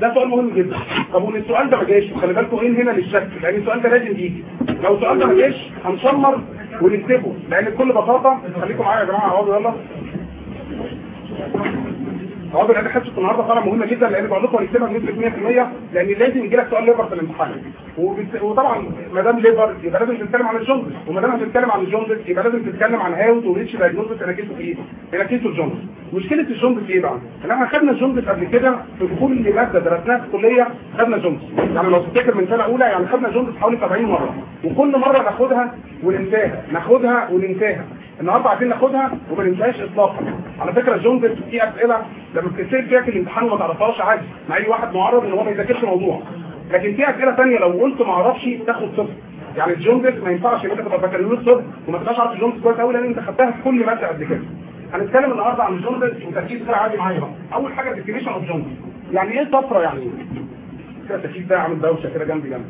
ده سؤال مهم جدا. طب وإن السؤال ده ما جاش؟ خلي بالكم إيه هنا للشك؟ لأن السؤال ده لازم يجي. لو السؤال ده ما جاش هنشمر ونكتبه. لأن بكل بساطة خليكم معايا يا جماعة اقعدوا يلا. اقعدوا لأن حصه النهارده فعلا مهمه جدا لأن لكم هنكتبها بنسبة 100% لأن لازم يجي لك سؤال liver في الامتحان. وطبعا ما دام liver يبقى لازم تتكلم عن ال jaundice وما دام هتتكلم عن ال jaundice يبقى لازم تتكلم عن how to reach diagnosis in a case of إيه؟ اناكيتو الجوندس مشكلة الجوندس إيه بقى؟ إن إحنا خدنا ال jaundice قبل كده في كل ماده درسناها في الكلية خدنا jaundice يعني لو تفتكر من سنة أولى يعني خدنا jaundice حوالي 70 مرة. وكل مرة ناخدها وننساها. ناخدها وننساها. النهارده عايزين ناخدها وما ننساهاش اطلاقا. على فكرة jaundice في أسئلة لما فيها في الامتحان وما تعرفهاش عادي مع أي واحد معرض إن هو ما يذاكرش موضوع لكن في أسئلة ثانية لو قلت ما أعرفش تاخد صفر يعني ال jaundice ما ينفعش إن أنت تبقى بكالوريوس صفر وما تبقاش عارف ال jaundice كويس قوي لأن أنت خدتها في كل مادة قبل كده. هنتكلم النهارده عن ال jaundice وتركيز غير عادي معايا بقى. أول حاجة definition of jaundice يعني إيه صفرة يعني؟ إيه كده ده عامل دوشة كده جنبي جنبي.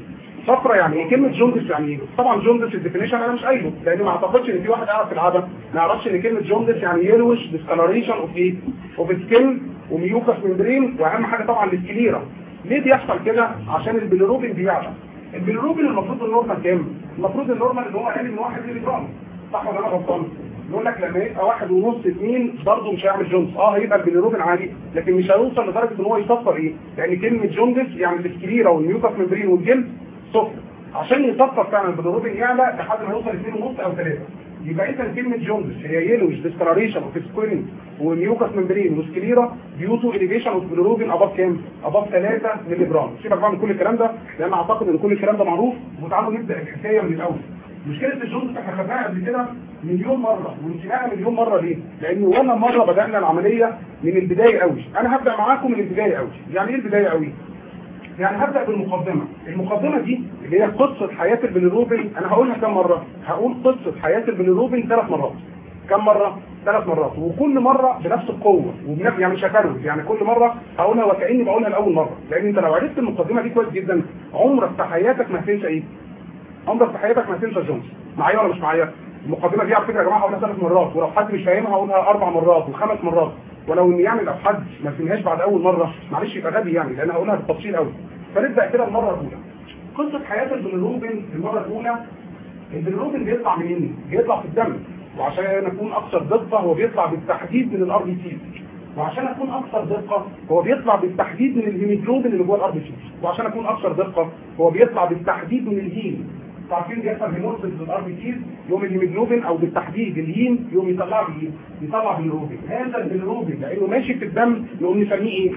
صفرة يعني إيه كلمة jaundice يعني إيه طبعا jaundice ال definition أنا مش قايله لأن ما أعتقدش إن في واحد قاعد في العدم. ما يعرفش إن كلمة jaundice يعني yellowish discoloration of إيه of skin و mucous membrane وأهم حاجة طبعا ال sclera ليه بيحصل كده؟ عشان البيليروبين بيعلى. البيليروبين المفروض ال normal كام؟ المفروض ال normal اللي هو أقل من 1 مللي جرام صح ولا أنا غلطان؟ يقول لك لما يبقى واحد ونص اثنين برضه مش هيعمل jaundice آه هيبقى البيليروبين عالي لكن مش هيوصل لدرجة إن هو يصفر إيه؟ لأن كلمة jaundice يعني ال sclera وال mucous membrane والجلد صفر عشان يصفر فعلا البيليروبين يعلى لحد ما يوصل اثنين ونص أو ثلاثة يبقى اذا كلمه jaundice هي yellowish discoloration of skin و mucous membrane و sclera due to elevation of bilirubin above كام؟ above 3 مللي جرام سيبك بقى من كل الكلام ده لأن أعتقد إن كل الكلام ده معروف وتعالوا نبدأ الحكاية من الأول مشكلة ال jaundice إحنا خدناها قبل كده مليون مرة ونسيناها مليون مرة ليه؟ لأن ولا مرة بدأنا العملية من البداية قوي، أنا هبدأ معاكم من البداية قوي، يعني إيه البداية قوي؟ يعني هبدأ بالمقدمة، المقدمة دي اللي هي قصة حياة البيليروبين أنا هقولها كم مرة؟ هقول قصة حياة البيليروبين ثلاث مرات. كم مرة؟ ثلاث مرات وكل مرة بنفس القوة وبنفس يعني مش هكروت يعني كل مرة هقولها وكأني بقولها لأول مرة لأن أنت لو عرفت المقدمة دي كويس جدا عمرك في حياتك ما هتنسى إيه؟ عمرك في حياتك ما هتنسى jaundice معايا ولا مش معايا المقدمة دي على فكره يا جماعة هقولها ثلاث مرات ولو حد مش فاهمها هقولها أربع مرات وخمس مرات. ولو إن يعني لو حد ما فهمهاش بعد أول مرة معلش يبقى غبي يعني لأن هقولها بالتفصيل قوي فنبدأ كده المرة الأولى. قصة حياة البيليروبين المرة الأولى. البيليروبين بيطلع منين؟ بيطلع في الدم. وعشان أكون أكثر دقة هو بيطلع بالتحديد من ال RBC. وعشان أكون أكثر دقة هو بيطلع بالتحديد من الهيموجلوبين اللي جوه ال RBC. وعشان أكون أكثر دقة هو بيطلع بالتحديد من ال heme عارفين بيحصل hemolysis لل RBC يوم الهيموجلوبين أو بالتحديد ال heme يوم يطلع لي يطلع بالروبين هذا البيلروبين لأنه ماشي في الدم نقوم نسميه إيه؟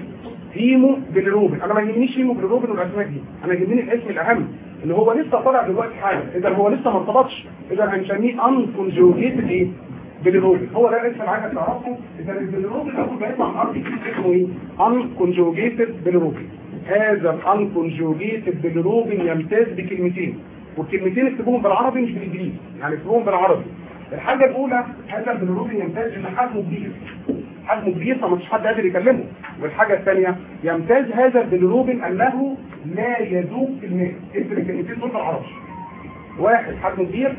hemobilirubin أنا ما يهمنيش hemobilirubin والاسماء دي. أنا يهمني الاسم الاهم اللي هو لسه طالع دلوقتي حالا. اذا هو لسه ما ارتبطش اذا هنسميه unconjugated إيه؟ بيلروبين هو ده لسه عايزك تعرفه اذا البيلروبين اول ما يطلع من RBC اسمه إيه؟ unconjugated bilirubin هذا ال unconjugated bilirubin يمتاز بكلمتين. والكلمتين اكتبوهم بالعربي مش بالإنجليزي. يعني اكتبوهم بالعربي. الحاجة الأولى هذا البيلروبين يمتاز إن حجمه كبير حجمه كبير فمش حد قادر يكلمه. والحاجة الثانية يمتاز هذا البيلروبين أنه لا يذوب في الماء اكتب الكلمتين دول بالعربي. واحد حجمه كبير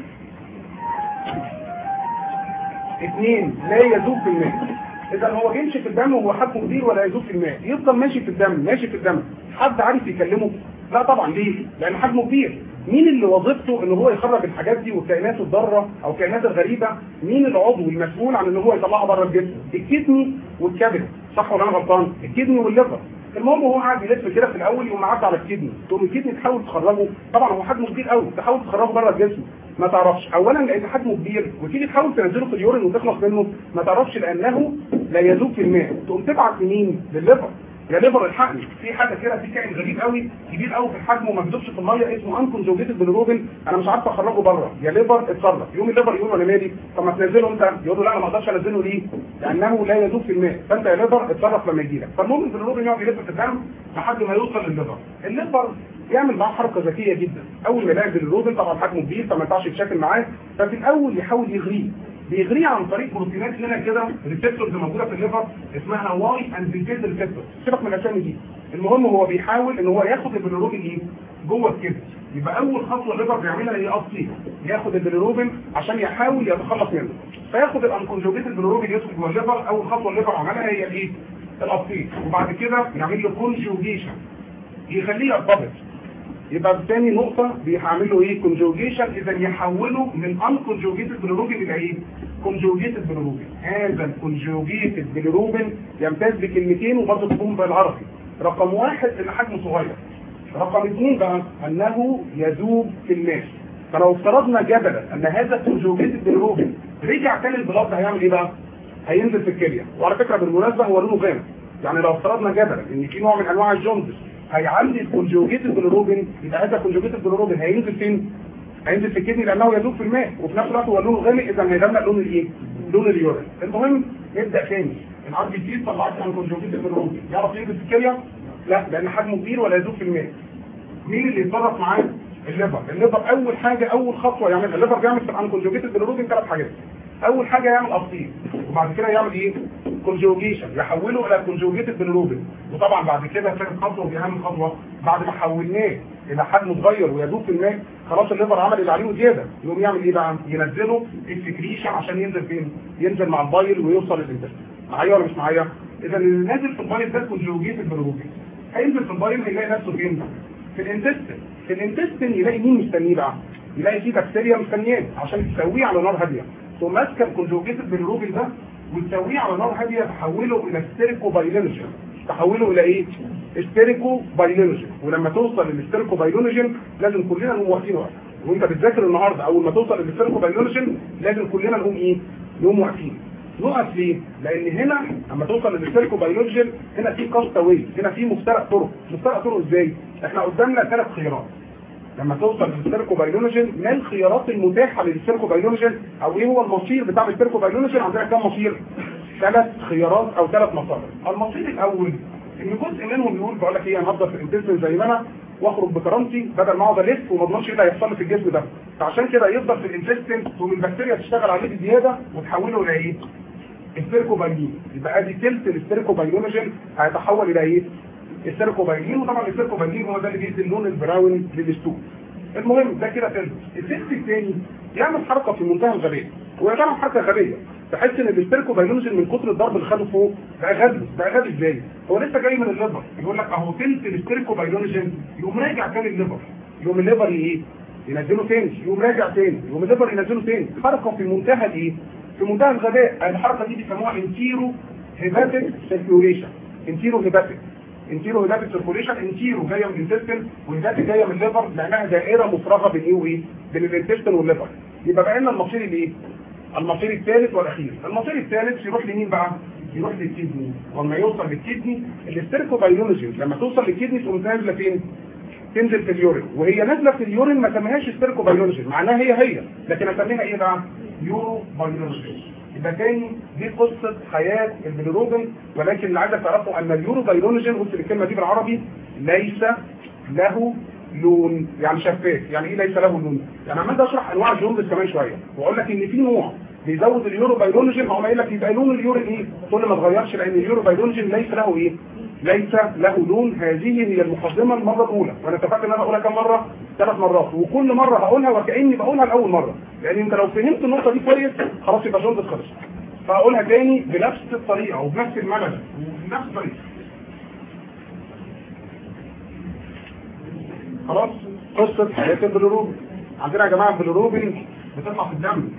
اثنين لا يذوب في الماء إذا هو بيمشي في الدم وهو حجمه كبير ولا يذوب في الماء يفضل ماشي في الدم ماشي في الدم. حد عارف يكلمه؟ لا طبعا ليه؟ لأن حجمه كبير مين اللي وظيفته ان هو يخرج الحاجات دي والكائنات الضارة أو الكائنات الغريبة؟ مين العضو المسؤول عن ان هو يطلعها بره الجسم؟ ال kidney والكبد. صح ولا أنا غلطان؟ ال kidney وال liver. المهم هو قاعد يلف كده في الأول يقوم معدي على ال kidney تقوم ال kidney تحاول تخرجه. طبعا هو حجمه كبير قوي. تحاول تخرجه بره الجسم. ما تعرفش. اولا لأن حجمه كبير. وتيجي تحاول تنزله في ال urine وتخلص منه. ما تعرفش لأنه لا يذوب في الماء. تقوم تبعت لمين؟ للل liver. يا liver الحقني في حاجة كده في كائن غريب قوي كبير قوي في الحجم وما بيدوبش في المية اسمه unconjugated bilirubin أنا مش عارف أخرجه بره. يا liver اتصرف. يوم ال liver يقول أنا مالي. طب ما تنزله انت يقول له لا أنا ما أقدرش أنزله ليه؟ لأنه لا يذوب في الماء. فأنت يا liver اتصرف لما يجي لك. فالمهم البيلروبين يقعد يلف في الدم لحد ما يوصل للليفر ال liver يعمل معاه حركة ذكية جدا. أول ما يلاقي البيلروبين طبعا حجمه كبير فما ينفعش يتشاكل معاه. ففي الأول يحاول يغريه. بيغريه عن طريق بروتينات هنا كده receptors موجوده في ال liver اسمها Y and Z receptor سيبك من الاسامي دي. المهم هو بيحاول ان هو ياخد البيليروبين إيه؟ جوه الكبد. يبقى أول خطوة ال liver بيعملها هي أصلي. ياخد البيليروبين عشان يحاول يتخلص منه. فياخد ال unconjugated bilirubin يدخل جوه ال liver أول خطوة ال liver عملها هي الايه ال uptake وبعد كده يعمل له conjugation يخليه يرتبط. يبقى تاني نقطة بيعمل له إيه؟ conjugation إذا يحوله من unconjugated bilirubin إلى إيه؟ conjugated bilirubin هذا ال conjugated bilirubin يمتاز بكلمتين وبرضه تكون بالعربي. رقم واحد إن حجمه صغير. رقم اثنين بقى أنه يذوب في الماء. فلو افترضنا جدلا أن هذا ال conjugated bilirubin رجع تاني ال blood هيعمل إيه بقى؟ هينزل في الكلية. وعلى فكرة بالمناسبة هو لونه غامق. يعني لو افترضنا جدلا إن في نوع من أنواع ال jaundice هيعلي ال conjugated bilirubin يبقى هذا ال conjugated bilirubin هينزل فين؟ هينزل في ال kidney لأنه يذوب في الماء وفي نفس الوقت هو لونه غامق إذا هيغمق لون الإيه؟ لون ال urine المهم نبدأ تاني RBCs طلعت unconjugated bilirubin يعرف ينزل في الكلية؟ لا لأن حجمه كبير ولا يذوب في الماء مين اللي يتصرف معاه؟ ال liver ال liver أول حاجة أول خطوة يعملها ال liver بيعمل في ال unconjugated bilirubin ثلاث حاجات أول حاجة يعمل uptake وبعد كده يعمل إيه conjugation يحوله إلى conjugated bilirubin وطبعا بعد كده ثالث خطوة ودي أهم خطوة بعد ما حولناه إلى حجم صغير ويذوب في الماء خلاص ال liver عمل اللي عليه زيادة. يقوم يعمل إيه بقى؟ ينزله ال secretion عشان ينزل فين؟ ينزل مع ال bile ويوصل لل intestine معايا ولا مش معايا؟ إذا اللي نازل في ال bile ده conjugated bilirubin هينزل في ال bile هيلاقي نفسه فين؟ في ال intestine. في ال intestine يلاقي مين مستنيه بقى؟ يلاقي فيه بكتيريا مستنياه عشان تسويه على نار هادية. تقوم ماسكه ال conjugated bilirubin ده وتسويه على نار هادية تحوله إلى stercobilinogen تحوله إلى إيه؟ stercobilinogen ولما توصل لل stercobilinogen لازم كلنا نقوم واقفين وأنت بتذاكر النهارده أول ما توصل لل stercobilinogen لازم كلنا نقوم إيه؟ نقوم واقفين. نقف ليه؟ لأن هنا اما توصل لل stercobilinogen هنا في كاستاوي هنا في مفترق طرق. مفترق طرق إزاي؟ إحنا قدامنا ثلاث خيارات. لما توصل لل stercobilinogen ما الخيارات المتاحة لل stercobilinogen أو إيه هو المصير بتاع ال stercobilinogen عندنا كام مصير؟ ثلاث خيارات أو ثلاث مصادر. المصير الأول إن جزء منهم بيقول بقول لك إيه أنا هفضل في ال intestine زي ما أنا وأخرج بكرامتي بدل ما أقعد ألف وما أضمنش إيه اللي هيحصل في الجسم ده. فعشان كده يفضل في الانتستين ثم البكتيريا تشتغل عليه بزيادة وتحوله إلى إيه؟ ال stercobilin يبقى أدي تلت ال stercobilinogen هيتحول إلى إيه؟ ال stercobilin وطبعا ال stercobilin هو ده اللي بيدي اللون ال brown لل stool المهم ده كده تلت التلت الثاني يعمل حركة في منتهى الغباء. وهي فعلا حركة غبية. تحس إن ال stercobilinogen من كتر الضرب اللي خده فوق. بقى غبي. بقى غبي إزاي؟ هو لسه جاي من ال liver. يقول لك أهو تلت ال stercobilinogen يقوم راجع تاني ال liver. يقوم ال liver إيه؟ ينزله تاني. يقوم راجع تاني. يقوم ال liver ينزله تاني. حركة في منتهى الإيه؟ في منتهى الغباء. الحركة دي بيسموها enterohepatic circulation. enterohepatic. enterohepatic circulation entero جاية من ال intestine و hepatic جاية من ال liver لأنها دائرة مفرغة بين إيه وايه؟ بين ال intestine وال liver يبقى بقى لنا المصير الإيه؟ المصير الثالث والأخير المصير الثالث يروح لمين بقى؟ يروح لل kidney ولما يوصل لل kidney ال stercobilinogen لما توصل لل kidney تقوم نازله فين؟ تنزل في ال urine وهي نازلة في ال urine ما سميهاش stercobilinogen معناها هي هي لكن اسميها إيه بقى؟ urobilinogen تاني دي قصة حياة البيليروبين ولكن اللي عايزك تعرفه أن ال urobilinogen قلت الكلمة دي بالعربي ليس له لون يعني شفاف. يعني إيه ليس له لون؟ يعني عمال اشرح أنواع ال jaundice كمان شوية. وأقول لك إن في نوع بيزود ال urobilinogen يبقى لون ال urine إيه؟ كل ما اتغيرش لأن ال uro ليس له إيه؟ ليس له لون هذه هي المقدمة المرة الأولى. وأنا اتفقت إن أنا أقولها كم مرة؟ ثلاث مرات. وكل مرة هقولها وكأني بقولها لأول مرة. لأن أنت لو فهمت النقطة دي كويس خلاص يبقى جوندس خلص فهقولها تاني بنفس الطريقة وبنفس المنهج وبنفس الطريقة. خلاص؟ قصة حياة البلوروبين عندنا يا جماعة البلوروبين بتطلع في الدم.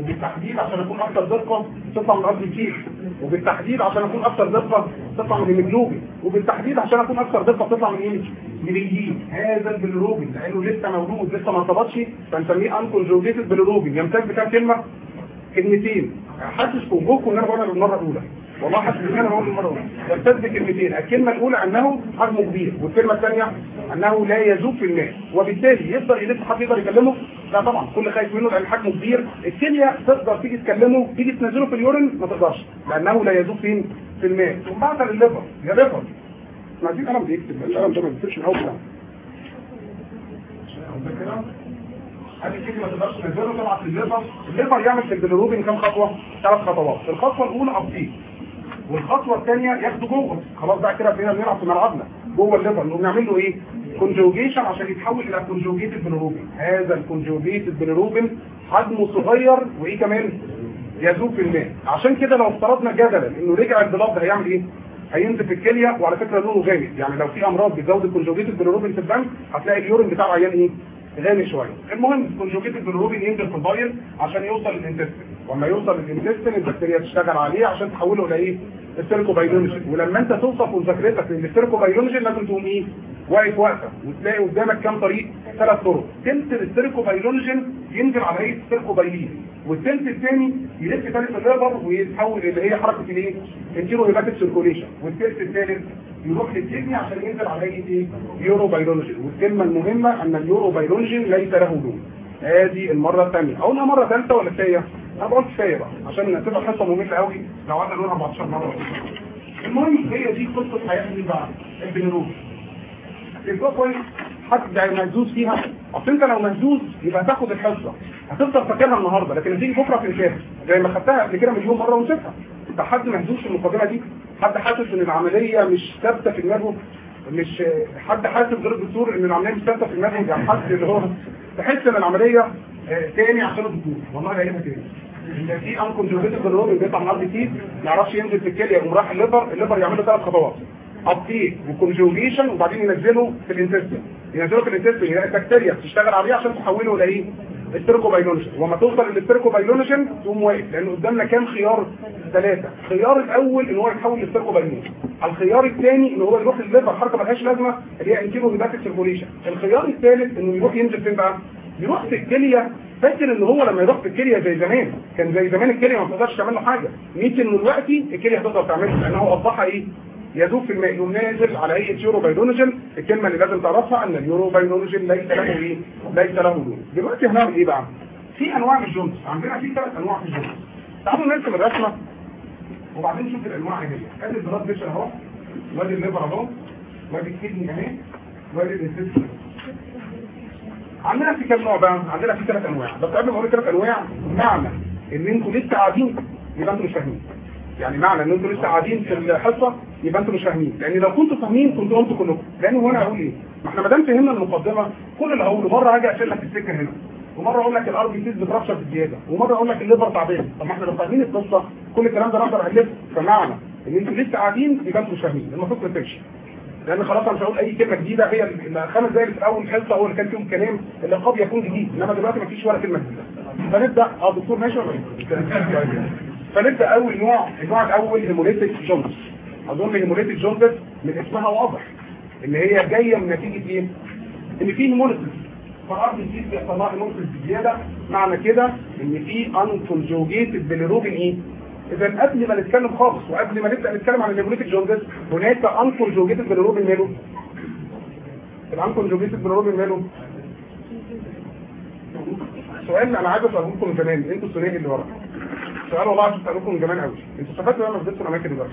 وبالتحديد عشان أكون أكثر دقة تطلع من ارض الكيس وبالتحديد عشان أكون أكثر دقة تطلع من المجلوبين وبالتحديد عشان أكون أكثر دقة تطلع من إيه؟ من الجين هذا البلوروبين لأنه لسه مولود لسه ما ارتبطش. فنسميه unconjugated bilirubin يمتاز بكام كلمة؟ كلمتين. حاسس في وجوهكم إن أنا بقولها للمره الأولى. حاسس ان أنا بقول المرة الأولى. يمتاز بكلمتين. الكلمة الأولى أنه حجمه كبير. والكلمة الثانية أنه لا يذوب في الماء وبالتالي يقدر يلف حد يقدر يكلمه؟ لا طبعا. كل خايف منه لأن حجمه كبير. الكلية تقدر تيجي تكلمه تيجي تنزله في ال urine ما تقدرش. لأنه لا يذوب فين في الماء ثم بعد للل liver يا liver إحنا عايزين قلم بيكتب. القلم ده ما بيكتبش. من اول ادي ال kidney ما تقدرش تنزله. تبعت للل liver ال liver يعمل في البيلروبين كام خطوة؟ ثلاث خطوات. الخطوة الأولى uptake والخطوة الثانية ياخده جوه. خلاص بقى كده بقينا بنلعب في ملعبنا. جوه ال liver. نقوم نعمل له إيه؟ conjugation عشان يتحول إلى conjugated bilirubin هذا ال conjugated bilirubin حجمه صغير وإيه كمان؟ يذوب في الماء. عشان كده لو افترضنا جدلا إنه رجع ال blood هيعمل إيه؟ هينزل في الكلية وعلى فكرة لونه غامق. يعني لو في أمراض بتزود ال conjugated bilirubin في الدم هتلاقي ال urine بتاع العيان إيه؟ غامق شوية. المهم ال conjugated bilirubin ينزل في ال bile عشان يوصل لل intestine ولما يوصل لل intestine البكتيريا تشتغل عليه عشان تحوله إلى إيه ال stercobilinogen ولما أنت توصل مذاكرتك لل stercobilinogen لازم تقوم إيه؟ واقف واقفة وتلاقي قدامك كام طريق؟ ثلاث طرق. تلت ال stercobilinogen ينزل هيئة ال stercobilin والتلت الثاني يلف تاني ال liver ويتحول اللي هي حركة الايه ال enterohepatic circulation. والتلت الثالث يروح لل kidney عشان ينزل هيئه إيه؟ urobilinogen. والكلمة المهمة إن ال urobilinogen ليس له لون ادي المرة الثانية. أقولها مرة ثالثة ولا كفاية؟ أنا بقول كفاية بقى عشان تبقى حصة ممله قوي. لو قعدنا نقول 14 مرة. المهم هي دي قصة حياة مين بقى البنروب يبقى كويس حد مهزوز فيها. أصل أنت لو مهزوز يبقى هتاخد الحصة. هتفضل فاكرها النهارده لكن هتيجي بكرة في الكتاب زي ما خدتها قبل كده مليون مرة ونسيتها. أنت حد مهزوز في المقدمه دي؟ حد حاسس إن العملية مش ثابتة في دماغه؟ مش حد حاسس غير الدكتور إن العملية مش ثابتة في دماغه؟ يعني حد اللي هو تحس إن العملية آه، تاني عشان الدكتور. والله هيبقى تاني. إن في unconjugated bilirubin بيطلع من الأرض كتير ما يعرفش ينزل في الكلية يقوم راح ال liver ال liver يعمل له ثلاث خطوات. uptake و conjugation وبعدين ينزله في ال intestine ينزله في ال intestine يلاقي البكتيريا بتشتغل عليه عشان تحوله لايه السيركوبايلونجين وما توصل للسيركوبايلونجين تقوم واقف لأن قدامنا كام خيار؟ ثلاثة. الخيار الأول إن هو يتحول لل stercobilinogen الخيار الثاني إن هو يروح للل liver حركة ملهاش لازمة اللي هي enterohepatic circulation الخيار الثالث إنه يروح ينزل فين بقى؟ يروح في الكلية. فاكر إن هو لما يروح في الكلية زي زمان؟ كان زي زمان الكلية ما بتقدرش تعمل له حاجة. نيجي إنه دلوقتي الكلية هتقدر تعمله لأن هو أصبح إيه؟ يذوب في الماء يقوم نازل على هيئه urobilinogen الكلمة اللي لازم تعرفها أن ال urobilinogen ليس له إيه؟ ليس له لون دلوقتي هنعمل إيه بقى؟ في أنواع من ال jaundice عندنا في ثلاث أنواع في ال jaundice تعالوا نرسم الرسمة. وبعدين نشوف الأنواع إيه هي. أدي ال blood vessel أهو. وأدي ال liver أهو. وأدي ال kidney أهي. وأدي ال intestine عندنا في كام نوع بقى؟ عندنا في ثلاث أنواع. بس قبل ما أقول ثلاث أنواع معنى إن أنتوا لسه قاعدين يبقى أنتوا مش فاهمين. يعني معنى إن أنتوا لسه قاعدين في الحصة يبقى أنتوا مش فاهمين. لأن لو كنتوا فاهمين كنتوا قلتوا كلكم. لأن هو أنا هقول إيه؟ ما إحنا ما دام فهمنا المقدمة كل اللي هقوله مرة هاجي اقفل لك السكة هنا. ومرة أقول لك ال RBCs بت rupture بالزيادة. ومرة أقول لك ال liver تعبان. طب ما إحنا لو فاهمين القصة كل الكلام ده نقدر الفه فمعنى إن أنتوا لسه قاعدين يبقى أنتوا مش فاهمين. المفروض ما تمشي لأن خلاص أنا مش هقول أي كلمة جديدة. هي الخمس اللي في اول حصة هو اللي كان فيهم كلام. اللي قد يكون جديد. إنما دلوقتي ما فيش ولا كلمة جديدة. فنبدأ. آه دكتور ماشي ولا إيه؟ فنبدأ أول نوع النوع الأول hemolytic jaundice أظن hemolytic jaundice من اسمها واضح إن هي جاية من نتيجة إيه؟ إن في hemolysis فال RBCs بيحصل لها hemolysis زيادة معنى كده إن في unconjugated bilirubin إيه؟ اذا قبل ما نتكلم خالص وقبل ما نبدأ نتكلم عن ال hemolytic jaundice هناك unconjugated bilirubin ماله؟ ال unconjugated bilirubin ماله؟ سؤال أنا عايز اساله لكم من زمان أنتوا الثنائي اللي ورا سؤال والله عايز اسالكم من زمان قوي. أنتوا استفدتوا لما فضلتوا الاماكن دلوقتي.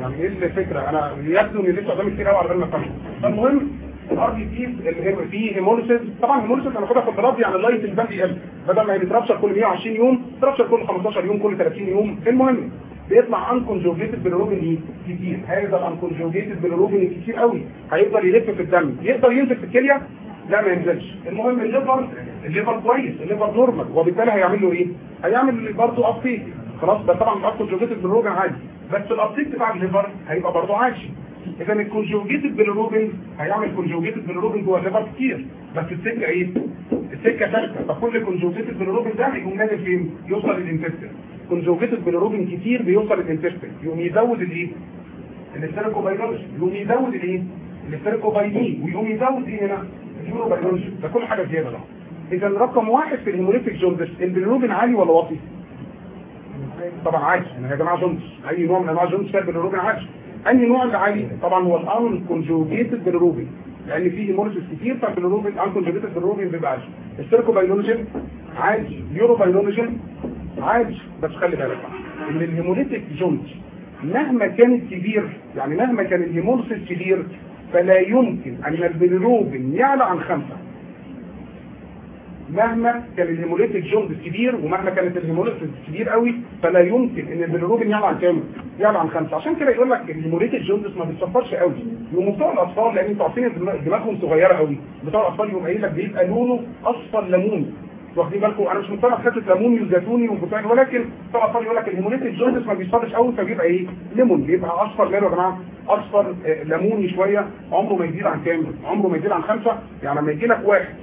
يعني إيه الفكرة أنا يبدو إن لسه قدامي كتير قوي على بال ما افهم فالمهم ال RBCs اللي هي فيه hemolysis طبعا hemolysis أنا باخدها في ال blood يعني ال life span يقل. بدل ما هي بت rupture كل 120 يوم ت rupture كل 15 يوم كل 30 يوم. المهم بيطلع unconjugated bilirubin إيه كتير. هذا ال unconjugated bilirubin كتير قوي. هيفضل يلف في الدم. يقدر ينزل في الكلية لا ما ينزلش. المهم ال liver ال liver كويس ال liver normal. وبالتالي هيعمل له إيه؟ هيعمل برضه uptake خلاص ده طبعا ال conjugated bilirubin عادي. بس ال uptake بتاع ال liver هيبقى برضه عادي اذا ال conjugated bilirubin هيعمل conjugated bilirubin جوه ال liver كتير. بس السكة إيه؟ السكة ثابته فكل conjugated bilirubin ده هيقوم نازل فين؟ يوصل لل intestine conjugated bilirubin كتير بيوصل لل intestine يقوم يزود الايه ال stercobilinogen يقوم يزود الايه ال stercobilin ويقوم يزود إيه هنا؟ ال urobilinogen ده كل حاجة زيادة بقى إذا رقم واحد في ال hemolytic jaundice ال bilirubin عالي ولا واطي طبعا عالي يعني يا جماعة jaundice أي نوع من أنواع jaundice فيها البيلروبين عالي انهي نوع عالي طبعا هو ال unconjugated bilirubin لأن في hemolysis كتير فال bilirubin unconjugated bilirubin بيبقى عالي ال stercobilinogen عالي ال urobilinogen عالي بس خلي بالك إن ال hemolytic jaundice مهما كانت كبير يعني مهما كان ال hemolysis كبير فلا يمكن أن البيلروبين يعلى عن خمسة. مهما كان ال hemolytic jaundice كبير ومهما كانت ال hemolytic كبير قوي فلا يمكن أن البيلروبين يعلى عن كام؟ يعلى عن خمسة. عشان كده يقول لك ال hemolytic jaundice ما بيتصفرش قوي. وبتوع الأطفال لأن أنتوا عارفين دماغهم صغيرة قوي. بتوع الأطفال يقوم قايل لك بيبقى لونه أصفر ليموني واخدين بالكم أنا مش مقتنع بحتة ليموني وزيتوني وبتاع ولكن بتوع الاطفال يقول لك ال hemolytic jaundice ما بيصفرش قوي فبيبقى إيه؟ ليمون بيبقى أصفر ماله يا جماعة؟ أصفر آه، ليموني شوية عمره ما يزيد عن كام؟ عمره ما يزيد عن خمسة يعني لما يجي لك واحد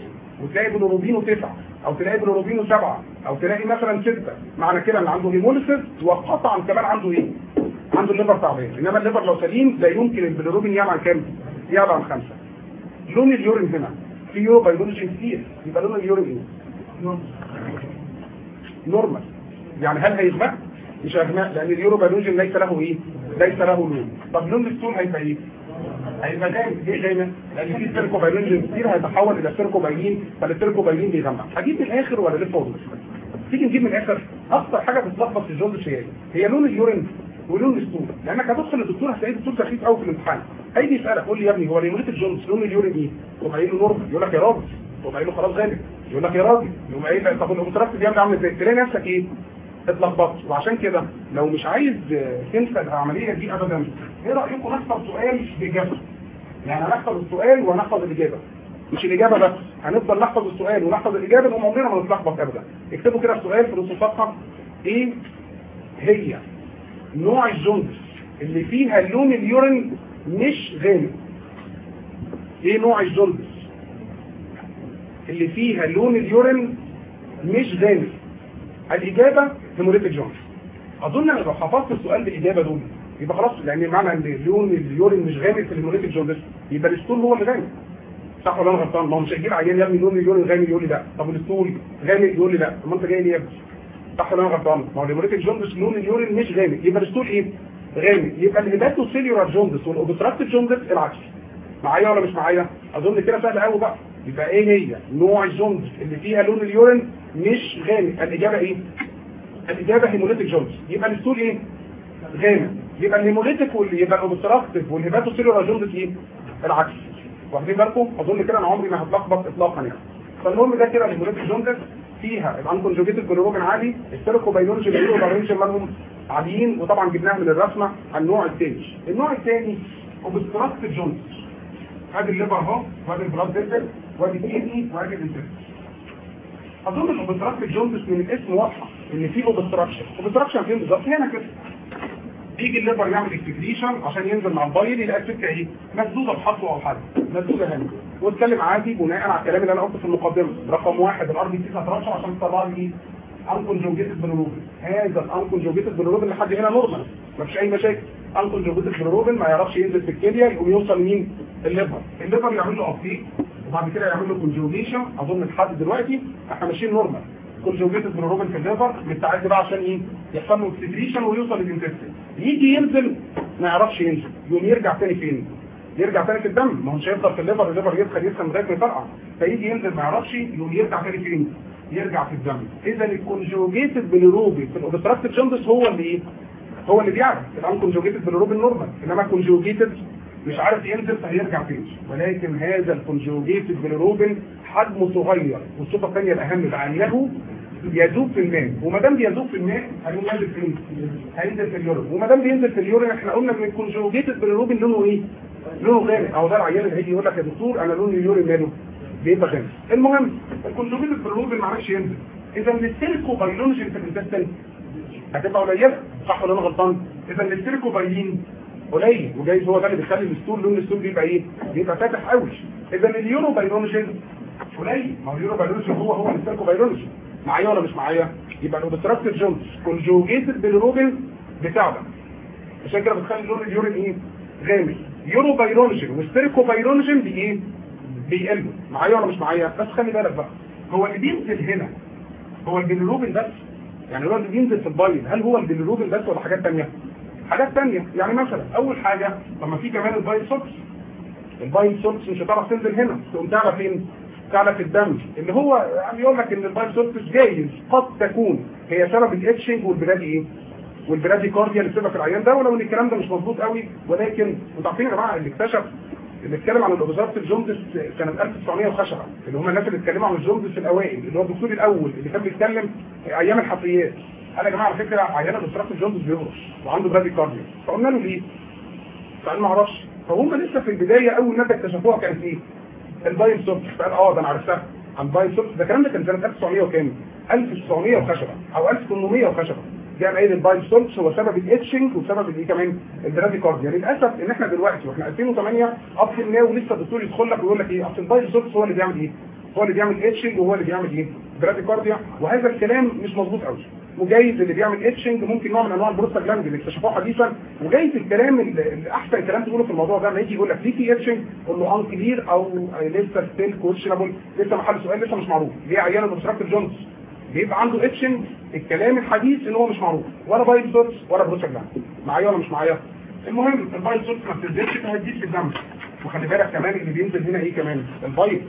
وتلاقي بلوروبينه تسعة أو تلاقي بلوروبينه سبعة أو تلاقي مثلا ستة معنى كده إن عنده hemolysis وقطعا كمان عنده إيه؟ عنده ال liver تعبان إنما ال liver لو سليم لا يمكن البلوروبين يعلى عن كام؟ يعلى عن خمسة لون ال urine هنا في urobilinogen كتير يبقى لون ال urine إيه؟ normal يعني هل هيغمق؟ مش هيغمق لأن ال urobilinogen ليس له إيه؟ ليس له لون طب لون ال stool هيبقى إيه؟ هيبقى غامق ليه غامق؟ لأن في stercobilin كتير هيتحول إلى stercobilin فال stercobilin بيغمق هجيب من الآخر ولا لسه وضوح؟ تيجي نجيب من الآخر أكتر حاجة بتلخبط في الجوز هي هي لون ال urine ولون ال stool لأنك هتدخل للدكتور هتلاقي الدكتور سخيف قوي في الامتحان هيجي يسألك قول لي يا ابني هو ال hemolytic jaundice لون ال urine إيه؟ قايل له normal يقول لك يا راجل تقوم قايل له خلاص غامق يقول لك يا راجل يقوم قايل لك طب ال obstructive دي عامل إزاي؟ تلاقي نفسك إيه؟ اتلخبطت. وعشان كده لو مش عايز تنسى العملية دي ابدا إيه رأيكم نحفظ سؤال بإجابة؟ يعني هنحفظ السؤال وهنحفظ الإجابة. مش الإجابة بس هنفضل نحفظ السؤال ونحفظ الإجابة وعمرنا ما نتلخبط ابدا. اكتبوا كده السؤال في نص الصفحه إيه هي نوع ال jaundice اللي فيها لون ال urine مش غامق إيه نوع ال jaundice اللي فيها لون ال urine مش غامق. الاجابه hemolytic jaundice أظن أنا لو حفظت السؤال بالاجابه دول يبقى خلاص لأن معنى إن لون ال urine مش غامق في ال hemolytic jaundice يبقى ال stool هو اللي غامق. صح ولا أنا غلطان؟ ما هو مش هيجي لي عيان يا ابني لون ال urine غامق يقول لي لا. طب ال stool غامق يقول لي لا. طب أنت جاي ليه يا ابني؟ صح ولا أنا غلطان؟ ما هو ال hemolytic jaundice لون ال urine مش غامق. يبقى ال stool إيه؟ غامق. يبقى ال hepatocellular jaundice وال obstructive jaundice العكس. معايا ولا مش معايا؟ أظن كده سهل قوي بقى. يبقى إيه هي؟ نوع ال jaundice اللي فيها لون ال urine مش غامق. الإجابة إيه؟ الإجابة hemolytic jaundice يبقى ال stool إيه؟ غامق. يبقى ال hemolytic واللي يبقى ال obstructive وال hepatocellular jaundice إيه؟ العكس. واخدين بالكم؟ أظن كده أنا عمري ما هتلخبط اطلاقا يعني. فالمهم ده كده ال hemolytic jaundice فيها ال unconjugated bilirubin عالي ال stercobilinogen وال urobilinogen مالهم عاليين وطبعا جبناها من الرسمة النوع الثاني. النوع الثاني obstructive jaundice ادي ال liver اهو وادي ال blood vessel ال kidney وادي ال intestine أظن ال obstructive jaundice من الاسم واضحة إن في obstruction obstruction فين بالظبط؟ هنا كده. يجي ال liver يعمل excretion عشان ينزل مع ال bile يلاقي السكة إيه؟ مسدوده بحصوه أو حاجة. مسدوده هنا. واتكلم عادي بناء على الكلام اللي أنا قلته في المقدمة. رقم واحد ال RBC هترشح عشان تطلع لي إيه؟ unconjugated bilirubin هذا ال unconjugated bilirubin لحد هنا normal مفيش أي مشاكل. unconjugated bilirubin ما يعرفش ينزل في الكليه يقوم يوصل مين؟ ال liver ال liver يعمل له uptake وبعد كده يعمل له conjugation أظن لحد دلوقتي إحنا ماشيين normal conjugated bilirubin في ال liver مستعد بقى عشان إيه؟ يحصل له excretion ويوصل لل intestine يجي ينزل. ما يعرفش ينزل. يقوم يرجع تاني فين؟ يرجع تاني في الدم. ما هو مش هيفضل في ال liver. ال liver يدخل يدخل لغاية ما يفرقع فيجي ينزل. ما يعرفش. يقوم يرجع تاني فين؟ يرجع في الدم. إذا ال conjugated bilirubin في ال obstructive jaundice هو اللي إيه؟ هو اللي بيعلى. ال unconjugated bilirubin normal إنما conjugated مش عارف ينزل فهيرجع فين ولكن هذا ال conjugated bilirubin حجمه صغير والصفة الثانية الأهم بقى انه يذوب في الماء وما دام بيذوب في الماء هيقوم ينزل فين؟ هينزل في ال urine وما دام بينزل في ال urine إحنا قلنا إن ال conjugated bilirubin لونه إيه؟ لونه غامق أهو ده العيان اللي هيجي يقول لك يا دكتور أنا لون ال urine ماله؟ بيبقى غامق المهم ال conjugated bilirubin ما عرفش ينزل إذا ال stercobilinogen في ال intestine هتبقى قليلة صح ولا أنا غلطان؟ إذا ال stercobilin قليل. وجايز هو ده اللي بيخلي ال stool لون ال stool بيبقى إيه؟ بيبقى فاتح قوي. إذا ال urobilinogen قليل. ما هو ال urobilinogen هو هو ال stercobilinogen معايا ولا مش معايا. يبقى ال obstructive jaundice conjugated bilirubin بتاعنا عشان كده بتخلي لون ال urine إيه؟ غامق. urobilinogen وال stercobilinogen دي إيه بيقلوا معايا ولا مش معايا. بس خلي بالك بقى. هو اللي بينزل هنا هو البيلروبين بس. يعني اللي بينزل في ال bile هل هو البيلروبين بس ولا حاجات ثانية حاجات ثانية يعني مثلا أول حاجة لما في كمان ال bile salts ال bile salts مش هتعرف تنزل هنا تقوم تعلى فين؟ تعلى في الدم. اللي هو يعني يقول لك إن ال bile salts جايز قد تكون. هي سبب ال itching وال brady إيه؟ وال bradycardia اللي بتبقى في العيان ده ولو إن الكلام ده مش مظبوط قوي ولكن أنتوا عارفين يا جماعة اللي اكتشف اللي اتكلم عن ال obstructive jaundice سنه 1900 وخشبة. اللي هم الناس اللي اتكلموا عن ال jaundice الأوائل اللي هو الدكتور الأول اللي كان بيتكلم أيام الحفريات. قال يا جماعة على فكرة عيان ال obstructive jaundice بيهرش وعنده bradycardia. فقلنا له ليه؟ فقال ما أعرفش. فهم لسه في البداية أول ماده اكتشفوها كانت إيه؟ ال bile salts فقال آه ده أنا عرفتها. عن bile salts ده الكلام ده كان سنة 1900 وكام؟ 1900 وخشبة أو 1800 وخشبة. جاء قايل ال bile salts هو سبب ال itching وسبب الايه كمان؟ ال bradycardia للأسف إن إحنا دلوقتي وإحنا 2008 up till now لسه الدكتور يدخل لك ويقول لك إيه؟ أصل ال bile salts هو اللي بيعمل إيه؟ هو اللي بيعمل itching وهو اللي بيعمل إيه؟ bradycardia وهذا الكلام مش مظبوط قوي وجايز اللي بيعمل itching ممكن نوع من أنواع البروستاجلاند اللي اكتشفوه حديثا. وجايز الكلام اللي أحسن كلام تقوله في الموضوع ده لما يجي يقول لك ليه في itching قول له unclear أو لسه still questionable لسه محل سؤال لسه مش معروف. ليه عيان ال obstructive jaundice بيبقى عنده itching الكلام الحديث إن هو مش معروف. ولا bile salts ولا بروستاجلاند معايا ولا مش معايا؟ المهم ال bile salts ما بتنزلش فهتزيد في الدم. وخلي بالك كمان اللي بينزل هنا إيه كمان؟ ال bile